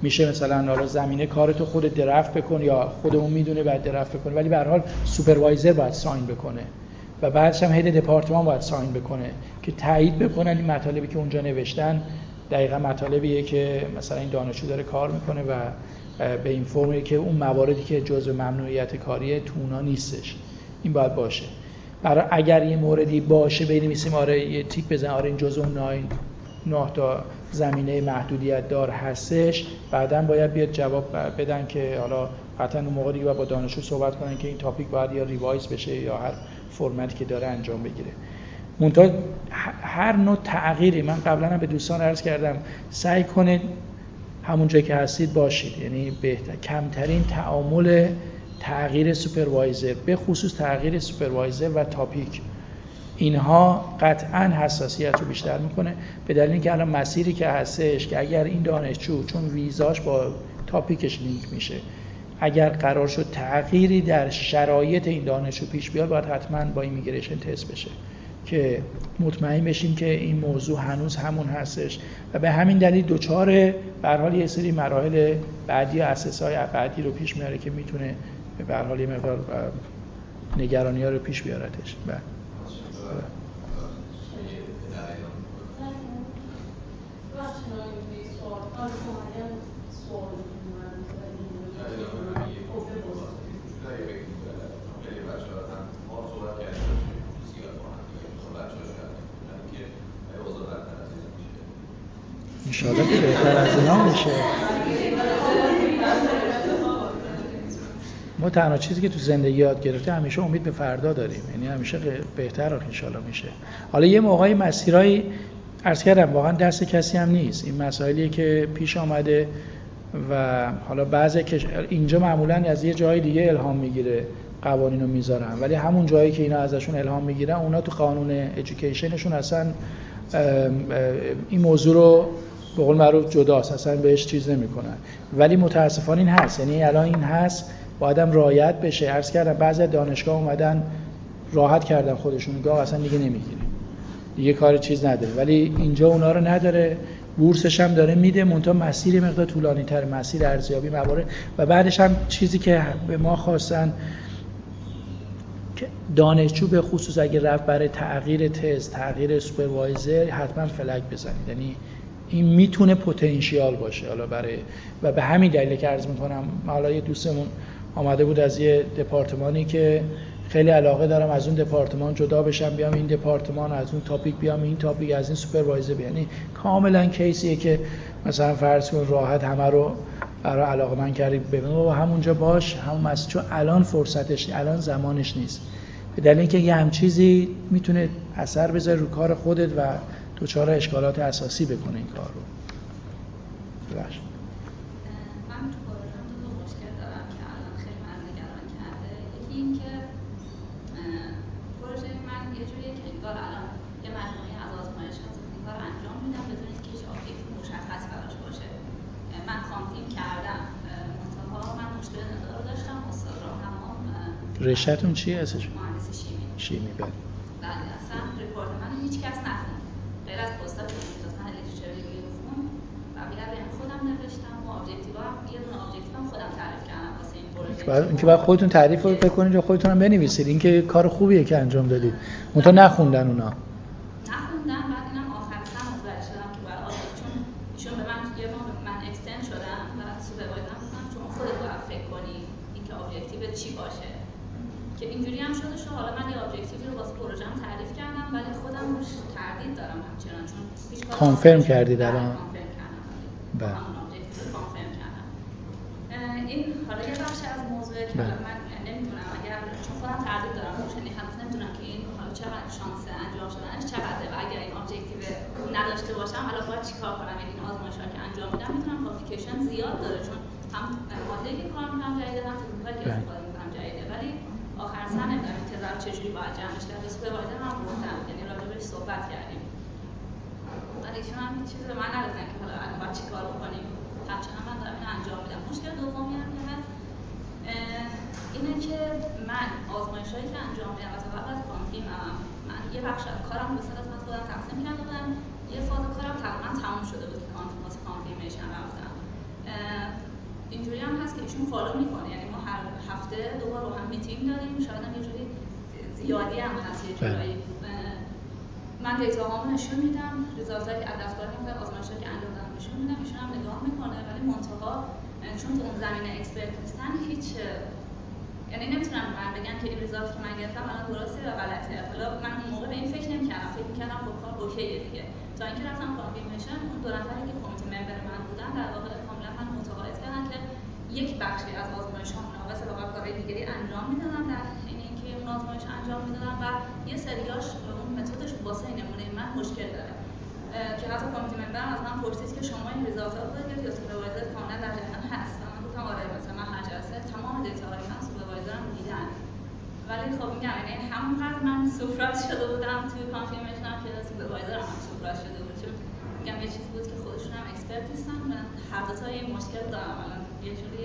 میشه مثلا حالا زمینه کارتو خود draft بکن یا خودمون می‌دونه بعد draft بکنه ولی به حال supervisor باید sign بکنه و بعدش هم head department باید sign بکنه که تایید بکنن این مطالبی که اونجا نوشتن. دقیقا مطالبیه که مثلا این دانشجو داره کار می‌کنه و به این فرمی که اون مواردی که جزء ممنوعیت کاریه تو نیستش. این باید باشه. برای اگر یه موردی باشه بنویسیم آره یه تیک بزن آره این جزء اون نه تا زمینه محدودیت دار هستش بعدا باید بیاد جواب بدن که حالا قطعا اون موقع دیگه با دانشجو صحبت کنن که این تاپیک باید یا ریوایز بشه یا هر فرمتی که داره انجام بگیره. منتها هر نوع تغییری من قبلا هم به دوستان عرض کردم سعی کنید همون جایی که هستید باشید. یعنی بهتر کمترین تعامل تغییر supervisor به خصوص تغییر supervisor و topic. اینها قطعا حساسیت رو بیشتر می‌کنه به دلیل اینکه الان مسیری که هستش که اگر این دانشجو چون ویزاش با topic ش link میشه اگر قرار شد تغییری در شرایط این دانشجو پیش بیاد باید حتما با immigration تست بشه که مطمئن بشیم که این موضوع هنوز همون هستش و به همین دلیل دچار به حال یه سری مراحل بعدی و اساسای بعدی رو پیش میاره که می‌تونه به حال یه مقدار نگرانی ها رو پیش بیارتش بله. انشاءالله که بهتر از اینا میشه. ما تنها چیزی که تو زندگی یاد گرفته همیشه امید به فردا داریم. یعنی همیشه بهتر انشالله میشه. حالا یه موقعی مسیرهایی عرض کردم واقعا دست کسی هم نیست. این مسائلی که پیش آمده و حالا بعضی که اینجا معمولا از یه جای دیگه الهام می‌گیره قوانین رو می‌ذارن. ولی همون جایی که اینا ازشون الهام می‌گیرن اونا تو قانون ادویکیشنشون اصلا این موضوع رو به قول معروف جداست. اصلا بهش چیز نمی‌کنن. ولی متاسفانه این هست. یعنی الان این هست بایدم رایت بشه. عرض کردم بعضی دانشگاه اومدن راحت کردن خودشون گاه اصلا دیگه نمی‌گیریم دیگه کار چیز نداره. ولی اینجا اونا رو نداره. بورسش هم داره میده. منتها مسیر مقدار طولانی تر مسیر ارزیابی موارد. و بعدش هم چیزی که به ما خواستن دانشجو به خصوص اگه رفت برای تغییر تز تغییر سوپروایزر حتما فلک بزنید. یعنی این می‌تونه پتانسیال باشه حالا برای و به همین دلیل که عرض می‌کنم حالا یه دوستمون آمده بود از یه دپارتمانی که خیلی علاقه دارم از اون دپارتمان جدا بشم بیام این دپارتمان از اون تاپیک بیام این تاپیک از این سوپروایزر بیام. یعنی کاملا کیسیه که مثلا فرض کن راحت همه رو برای علاقه من کردی. ببین و همونجا باش همون مسئله چون الان فرصتش الان زمانش نیست. به دلیل اینکه یه هم چیزی می‌تونه اثر بذاره رو کار خودت و دچار اشکالات اساسی بکنه این کار رو من تو پروژم دو مشکل دارم که الان خیلی من نگران کرده یکی اینکه پروژه من یه جوریه که انگار الان یه مجموعه از آزمایش هست این کار انجام میدم بدون اینکه هیچ objective مشخص براش باشه من confirm کردم منتها من مشکل نداره داشتم استاد راهنمام رشتهتون چیه؟ مهندسی شیمی. شیمی بله. بله اصلا report من هیچ کس نخوند. غیر از استاد که من review خوند بقیه رو خودم نوشتم و objective هم یه دونه objective هم خودم تعریف کردم واسه این پروژه. بعد اینکه بعد خودتون تعریف رو بکنید یا خودتون هم بنویسید اینکه کار خوبیه که انجام دادید. اونتا نخوندن اونا نخوندم بعد اینم آخر سم متوجه شدم که برای objective چون ایشون به من یه ما من extend شدم و supervisor م گفتم چون خودت باید فکر کنی اینکه objective چی باشه که اینجوری هم شده شو حالا من یه objective ی رو واسه پروژه‌ام تعریف کردم ولی خودم روش تردید دارم همچنان چون هیچ کار confirm کردید الان بله. کردم این حالا یه بخش از موضوعه که بله. من نمی‌دونم اگر چون خودم تردید دارم روش یعنی هنوز نمی‌دونم که این حالا چقدر شانس انجام شدنش چقدره و اگر این objective نداشته باشم حالا باید چیکار کنم یعنی این آزمایش‌ها که انجام میدم می‌تونم کاپلیکیشن زیاد داره چون هم ماده که کار می‌کنم جدیده هم تکنیکایی که بله. استفاده می‌کنم جدیده ولی آخر سر نمی‌دونم تزر چجوری باید جمعش کرد به سوپروایزر هم گفتم یعنی راجبش صحبت کردیم ایشون هم هیچ چیزی من ندادن که حالا الان باید چیکار بکنیم. همچنان من دارم اینو انجام میدم. مشکل دومی هم که هست اینه که من آزمایش هایی که انجام میدم از قبل از کانفیمم من یه بخش از کارم به صورت من خودم تقسیم کرده بودم یه فاز کارم تقریبا تموم شده بود که confirm واسه confirmation رفتم. اینجوری هم هست که ایشون follow می‌کنه. یعنی ما هر هفته دو بار با هم میتینگ داریم. شاید هم یه جوری زیادی هم هست یه جورایی. اه، من data هامو نشون میدم result ایی که از دفتر میگم آزمایشایی که انجام دادم نشون میدم ایشون هم نگاه می‌کنه ولی منتها اه، چون تو اون زمینه expert نیستن هیچ یعنی نمی‌تونم من بگم که این result که من گرفتم الان درسته یا غلطه. حالا من اون موقع به این فکر نمی‌کردم. فکر می‌کردم خب کار okay ه دیگه. تا اینکه رفتم confirmation اون دو نفری که committee member من بودن در واقع کاملا من متقاعد کردن که یک بخشی از آزمایش ها متناقضه با کارهای دیگری انجام می‌دادن در اینکه اون آزمایش انجام می‌دادن و یه سریاش اون متدش واسه نمونه من مشکل داره. که حتی committee member از من پرسید که شما این result ها رو دارید یا supervisor کاملا در جریان هست؟ و من گفتم آره مثلا من هر جلسه تمام data های من supervisor م دیدن. ولی خب میگم یعنی همونقدر من surprise شده بودم توی confirmation م که supervisor م هم surprise شده بود. چون میگم یه چیزی بود که خودشون هم expert نیستن. من هر دو تا این مشکل دارم. الان یه جوری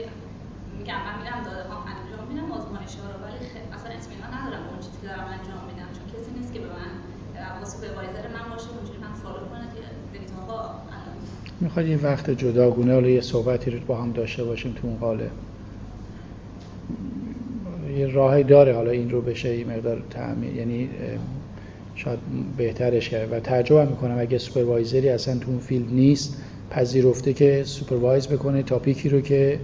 میگم من میرم داده ها انجام میدم آزمایش ها رو. ولی خیلی اصلا اطمینان ندارم اون چیزی که دارم انجام میدم. با supervisor من باشه اونجوری من follow کنه که data ها الان. می‌خواد یه وقت جداگونه حالا یه صحبتی رو با هم داشته باشیم تو اون قالب یه راهی داره حالا این رو بشه یه مقدار تعمیر یعنی شاید بهترش کرد و تعجب می‌کنم اگه supervisor ی اصلا تو اون field نیست پذیرفته که supervise بکنه topic ی رو که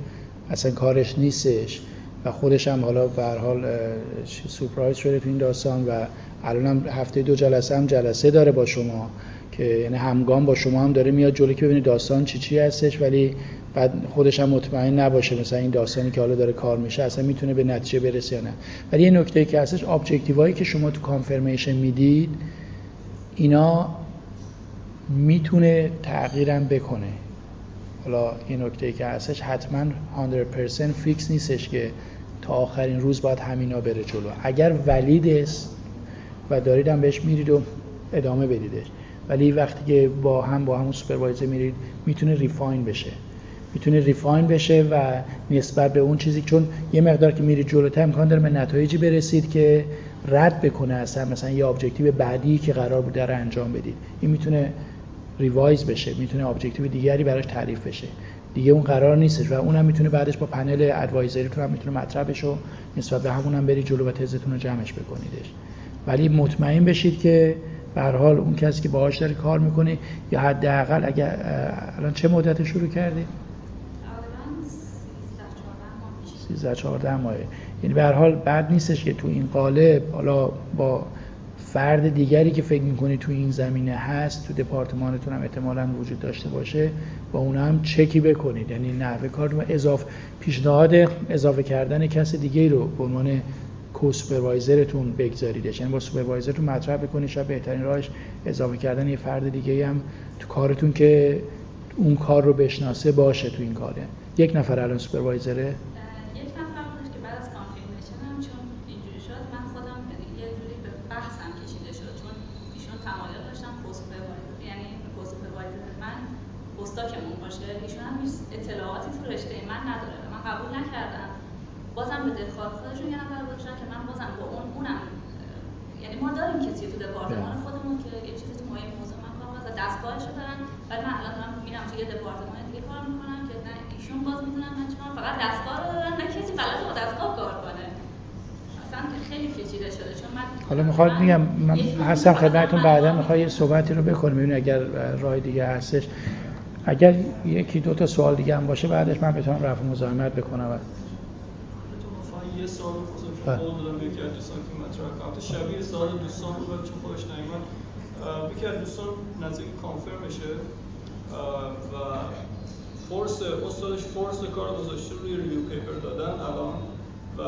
اصلا کارش نیستش. و خودش هم حالا به حال surprise شده تو این داستان و الان هم هفته دو جلسه هم جلسه داره با شما که یعنی همگام با شما هم داره میاد جلو که ببینید داستان چی چی هستش ولی بعد خودش هم مطمئن نباشه مثلا این داستانی که حالا داره کار میشه اصلا می‌تونه به نتیجه برسه یا نه. ولی یه نکته که هستش objective هایی که شما تو confirmation می‌دید اینا می‌تونه تغییرم بکنه. حالا این نکته که هستش حتما 100% فیکس نیستش که تا آخرین روز باید همینا بره جلو. اگر valid است و دارید هم بهش میرید و ادامه بدیدش. ولی وقتی که با هم با همون supervisor میرید می‌تونه refine بشه. می‌تونه refine بشه و نسبت به اون چیزی چون یه مقدار که میرید جلوتر امکان داره به نتایجی برسید که رد بکنه اصلا مثلا یه objective بعدی که قرار بود رو انجام بدید. این می‌تونه revise بشه می‌تونه objective دیگری براش تعریف بشه. دیگه اون قرار نیستش و اونم می‌تونه بعدش با panel advisory تون هم می‌تونه مطرح بشه و نسبت به همون هم برید جلو و تزتون رو جمعش بکنیدش. ولی مطمئن بشید که به حال اون کسی که باهاش داره کار می‌کنه یا حداقل اگر الان چه مدت شروع تقریبا 13 14 ماه. 13 14 ماه یعنی به حال بد نیستش که تو این قالب حالا با فرد دیگری که فکر می‌کنی تو این زمینه هست تو دپارتمانتون هم احتمالا وجود داشته باشه با اون هم چکی بکنید. یعنی نحوه کار اضافه پیشنهاد اضافه کردن کس دیگه رو به عنوان co-supervisor تون بگذاریدش. یعنی با supervisor تون مطرح بکنید شاید بهترین راهش اضافه کردن یه فرد دیگه هم تو کارتون که اون کار رو بشناسه باشه تو این کاره. یک نفر الان supervisor ه بازم به دلخواه خودشون یه نفر گذاشتن که من بازم با اون اونم یعنی ما داریم بله. خودمون که یه چیزی تو مایه موضوع من کار و دستگاهش دارن ولی من الان دارم میرم توی دپارتمان دیگه کار می‌کنم که نه ایشون باز می‌دونن من چیکار فقط دستگاه رو دارن نه کسی بلد با دستگاه کار کنه. اصلا خیلی پیچیده شده چون من حالا می‌خواد میگم من هستم خدمتتون بعدا می‌خواد یه صحبتی رو بکنیم ببینید اگر راه دیگه هستش. اگر یکی دو تا سوال دیگه هم باشه بعدش من بتونم رفع مزاحمت بکنم. یه که قول دادم به یکی از دوستان که مطرح شبیه سال دوستان بود چون خودش نیومد یکی از دوستان نزدیک و فورس استادش فورس کار گذاشته روی ریویو پیپر دادن الان و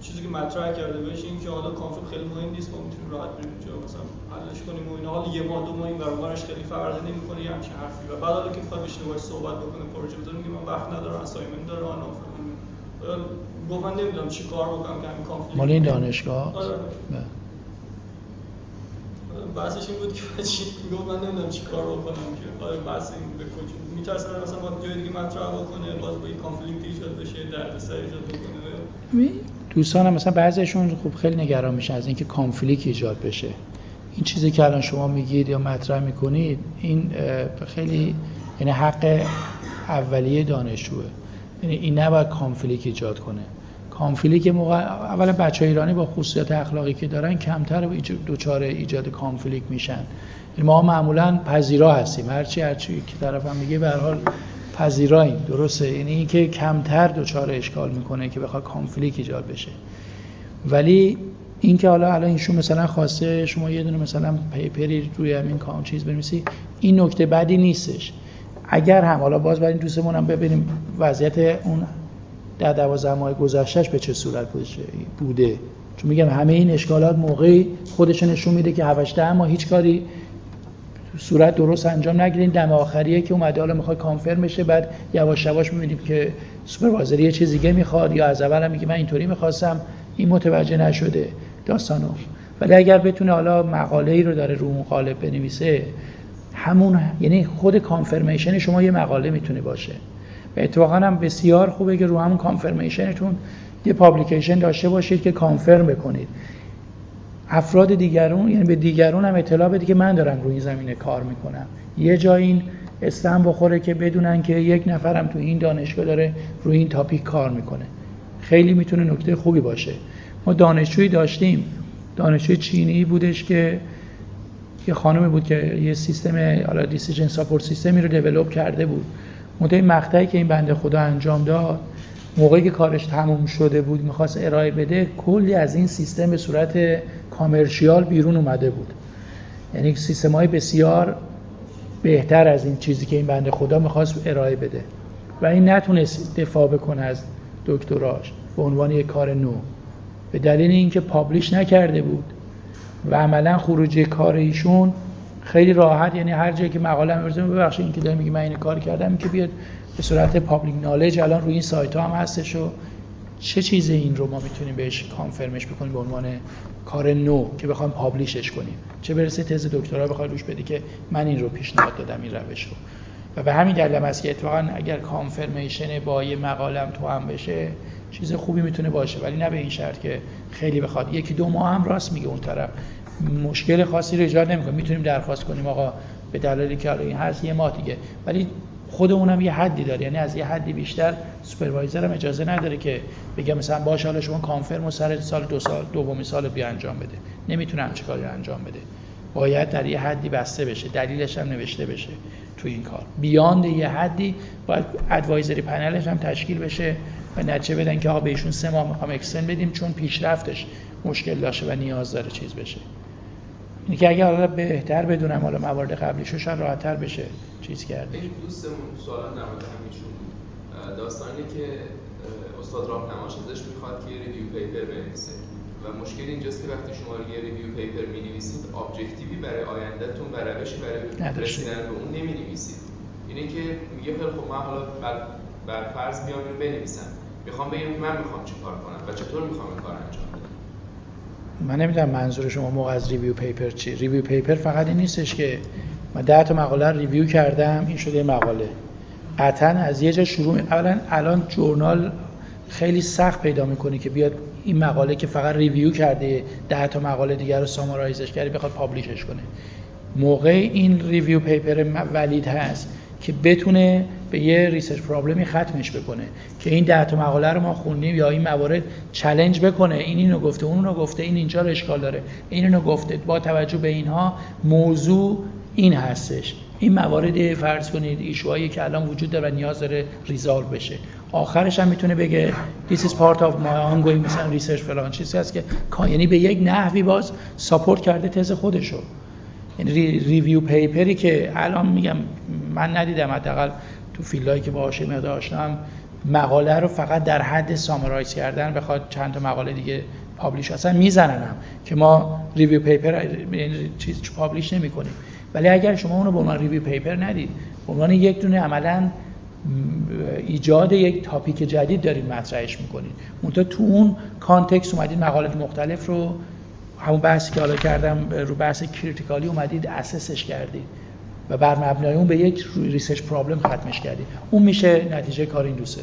چیزی که مطرح کرده بهش این که حالا کانفرم خیلی مهم نیست ما می‌تونیم راحت بریم اونجا مثلا حلش کنیم و اینا. حالا یه ماه دو ماه این برابرش خیلی فرق نمی‌کنه یه همچین حرفی. و بعد حالا که می‌خواد بشینه باهاش صحبت بکنه پروژه بزنه میگه من وقت ندارم assignment دارم گفت من نمی‌دونم چی کار بکنم که همین conflict مال این دانشگاه؟ آره. بحثش این بود که چی؟ گفت من نمی‌دونم چی کار بکنم که. آره بحث این به کجا؟ میترسم مثلا با جای دیگه مطرح بکنه باز با این conflict ایجاد بشه دردسر ایجاد بکنه. دوستان هم مثلا بعضیشون خوب خیلی نگران میشن از اینکه conflict ایجاد بشه. این چیزی که الان شما میگید یا مطرح می‌کنید این خیلی یعنی حق اولیه دانشجوه. یعنی این نباید conflict ایجاد کنه. conflict موقع اولا بچه ایرانی با خصوصیت اخلاقی که دارن کمتر دوچار ایجاد conflict میشن. یعنی ما معمولا پذیرا هستیم. هرچی هرچی که طرفم میگه به حال پذیراییم. درسته؟ یعنی اینکه کمتر دوچار اشکال می‌کنه که بخواد conflict ایجاد بشه. ولی اینکه حالا الان ایشون مثلا خواسته شما یه دونه مثلا paper ی روی همین کام چیز بنویسی این نکته بدی نیستش. اگر هم حالا باز برای دوستمون هم ببینیم وضعیت اون در دوازده ماه گذشتهش به چه صورت بوده؟ چون میگم همه این اشکالات موقعی خودش نشون میده که 7 ماه هیچ کاری صورت درست انجام نگیرین دم آخریه که اومده حالا می‌خواد confirm بشه بعد یواش یواش می‌بینیم که supervisor یه چیز دیگه می‌خواد یا از اول هم میگه من اینطوری می‌خواستم. این متوجه نشده داستانو. ولی اگر بتونه حالا مقاله ای رو داره رو اون قالب بنویسه همون یعنی خود confirmation شما یه مقاله می‌تونه باشه. و اتفاقا هم بسیار خوبه که رو همون confirmation تون یه publication داشته باشید که confirm بکنید. افراد دیگرون یعنی به دیگرون هم اطلاع بده که من دارم روی این زمینه کار می‌کنم. یه جا این استم بخوره که بدونن که یک نفرم تو این دانشگاه داره روی این تاپیک کار می‌کنه. خیلی می‌تونه نکته خوبی باشه. ما دانشجویی داشتیم. دانشجوی چینی بودش که یه خانمی بود که یه سیستم حالا دیسیژن ساپورت سیستمی رو دیولپ کرده بود. مدل مقطعی که این بنده خدا انجام داد موقعی که کارش تموم شده بود می‌خواست ارائه بده کلی از این سیستم به صورت کامرشیال بیرون اومده بود. یعنی سیستم های بسیار بهتر از این چیزی که این بنده خدا می‌خواست ارائه بده. و این نتونست دفاع بکنه از دکتراش به عنوان یک کار نو. به دلیل اینکه پابلیش نکرده بود و عملا خروجی کار ایشون خیلی راحت یعنی هر جایی که مقاله میرزه ببخشید اینکه داره میگه من این کار کردم که بیاد به صورت پابلیک نالج الان روی این سایت ها هم هستش و چه چیز این رو ما می‌تونیم بهش کانفرمش بکنیم به عنوان کار نو که بخوایم پابلیشش کنیم. چه برسه تز دکترا بخوای روش بدی که من این رو پیشنهاد دادم این روش رو. و به همین دلیل است که اتفاقا اگر کانفرمیشن با یه مقالم تو هم بشه چیز خوبی می‌تونه باشه. ولی نه به این شرط که خیلی بخواد. یکی دو ماه هم راست میگه اون طرف. مشکل خاصی رو ایجاد نمی‌کنه. می‌تونیم درخواست کنیم آقا به دلایلی که این هست یه ماه دیگه. ولی خودمون هم یه حدی داره. یعنی از یه حدی بیشتر سوپروایزر هم اجازه نداره که بگه مثلا باشه حالا شما کانفرم و سر سال دو سال دومی سال بیا انجام بده. نمی‌تونه همچین کاری انجام بده. باید در یه حدی بسته بشه. دلیلش هم نوشته بشه تو این کار. بیاند یه حدی باید ادوایزری پنلش هم تشکیل بشه و نتیجه بدن که آقا بهشون سه ماه می‌خوام اکسن بدیم چون پیشرفتش مشکل داشته و نیاز داره چیز بشه. اینه که اگه حالا بهتر بدونم حالا موارد قبلیشو شاید راحتتر بشه چیز کرده. این دوستمون سوال در مورد همین داستانی که استاد راهنماش ازش می‌خواد که review paper بنویسه. و مشکل اینجاست که وقتی شما یه review paper می نویسید objective ی برای آیندهتون و روشی برای رسیدن به اون نمی نویسید اینه که میگه خیلی خب من حالا بر, بر فرض میام بنویسم. می‌خوام بگم من می‌خوام چیکار کنم و چطور می‌خوام این کار انجام من نمی‌دونم منظور شما موقع از review paper چی. review paper فقط این نیستش که من ده تا مقاله review کردم این شده مقاله. قطعا از یه جا شروع اولا الان journal خیلی سخت پیدا می‌کنه که بیاد این مقاله که فقط review کرده ده تا مقاله دیگر رو summarize ش کرده بخواد publish ش کنه. موقع این review paper valid هست که بتونه به یه research problem ی ختمش بکنه. که این ده تا مقاله رو ما خوندیم یا این موارد challenge بکنه. این اینو گفته اون رو گفته این اینجا رو اشکال داره. این اینو گفته. با توجه به اینها موضوع این هستش. این موارد فرض کنید issue هایی که الان وجود داره و نیاز داره resolve بشه. آخرش هم می‌تونه بگه this is part of my ongoing مثلا research فلان چیزی هست که یعنی به یک نحوی باز support کرده تز خودشو. یعنی review paper ی که الان میگم من ندیدم حداقل تو field هایی که باشه داشتم مقاله رو فقط در حد summarize کردن بخواد چند تا مقاله دیگه publish اصلا می‌زنن که ما review paper یعنی چیز publish نمی کنیم ولی اگر شما اونو به عنوان review paper ندید به عنوان یک دونه عملا ایجاد یک topic جدید دارید مطرحش می‌کنید. منتها تو اون context اومدید مقالات مختلف رو همون بحثی که حالا کردم رو بحث critically اومدید assess ش کردید. و بر مبنای اون به یک research problem ختمش کردید اون میشه نتیجه کار این دوسته.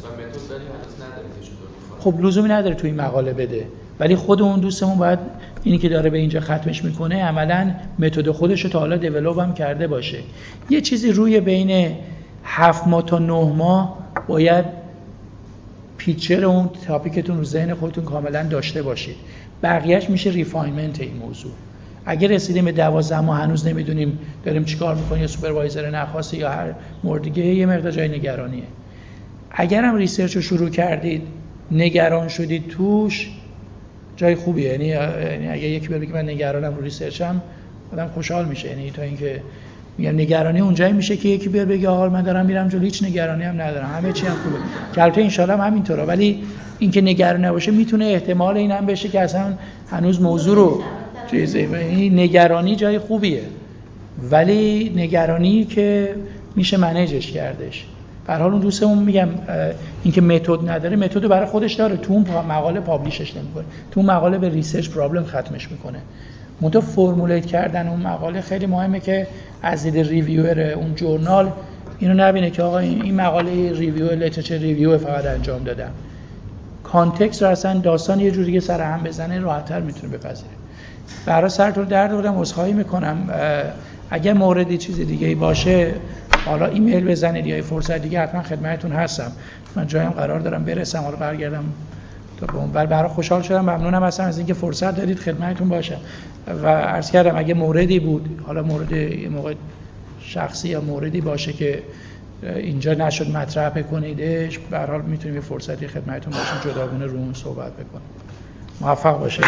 خب لزومی نداره تو این مقاله بده. ولی خود اون دوستمون باید اینی که داره به اینجا ختمش می‌کنه عملا method خودش رو تا حالا develop هم کرده باشه. یه چیزی روی بین هفت ماه تا نه ماه باید picture اون topic تون رو ذهن خودتون کاملا داشته باشید. بقیهش میشه refinement این موضوع. اگر رسیدیم به دوازده ماه هنوز نمی‌دونیم داریم چیکار می‌کنیم یا supervisor نخواسته یا هر مورد دیگه یه مقدار جای نگرانیه. اگر هم research رو شروع کردید نگران شدید توش جای خوبیه. یعنی یعنی اگه یکی بگه من نگرانم رو research م آدم خوشحال میشه. یعنی تا اینکه میگم نگرانی اونجایی میشه که یکی بیاد بگه آقا من دارم میرم جلو هیچ نگرانی هم ندارم. همه چی هم خوبه. که البته ان شاء همینطوره. ولی اینکه نگران نباشه می‌تونه احتمال این هم بشه که اصلا هنوز موضوع رو این نگرانی جای خوبیه. ولی نگرانی که میشه manage ش کردش. به حال اون دوستمون میگم اینکه متد نداره متد برای خودش داره. تو اون مقاله publish ش نمی‌کنه. تو اون مقاله به research problem ختمش می‌کنه. منتها formulate کردن اون مقاله خیلی مهمه که از دید ریویور اون journal اینو نبینه که آقا این مقاله review literature review فقط انجام دادم. context رو اصلا داستان یه جوری سر هم بزنه راحتتر می‌تونه بپذیره. برای سرتون درد بودم عذرخواهی می‌کنم. اگر موردی چیز دیگه باشه حالا ایمیل بزنید یا فرصت دیگه حتما خدمتتون هستم. من جایم قرار دارم برسم. حالا برگردم تا به اون. برای خوشحال شدم. ممنونم اصلا از اینکه فرصت دادید خدمتتون باشم. و عرض کردم اگه موردی بود حالا مورد یه موقع شخصی یا موردی باشه که اینجا نشد مطرح بکنیدش به حال می‌تونیم یه فرصتی خدمتتون باشیم جداگونه رو اون صحبت بکنیم. موفق باشید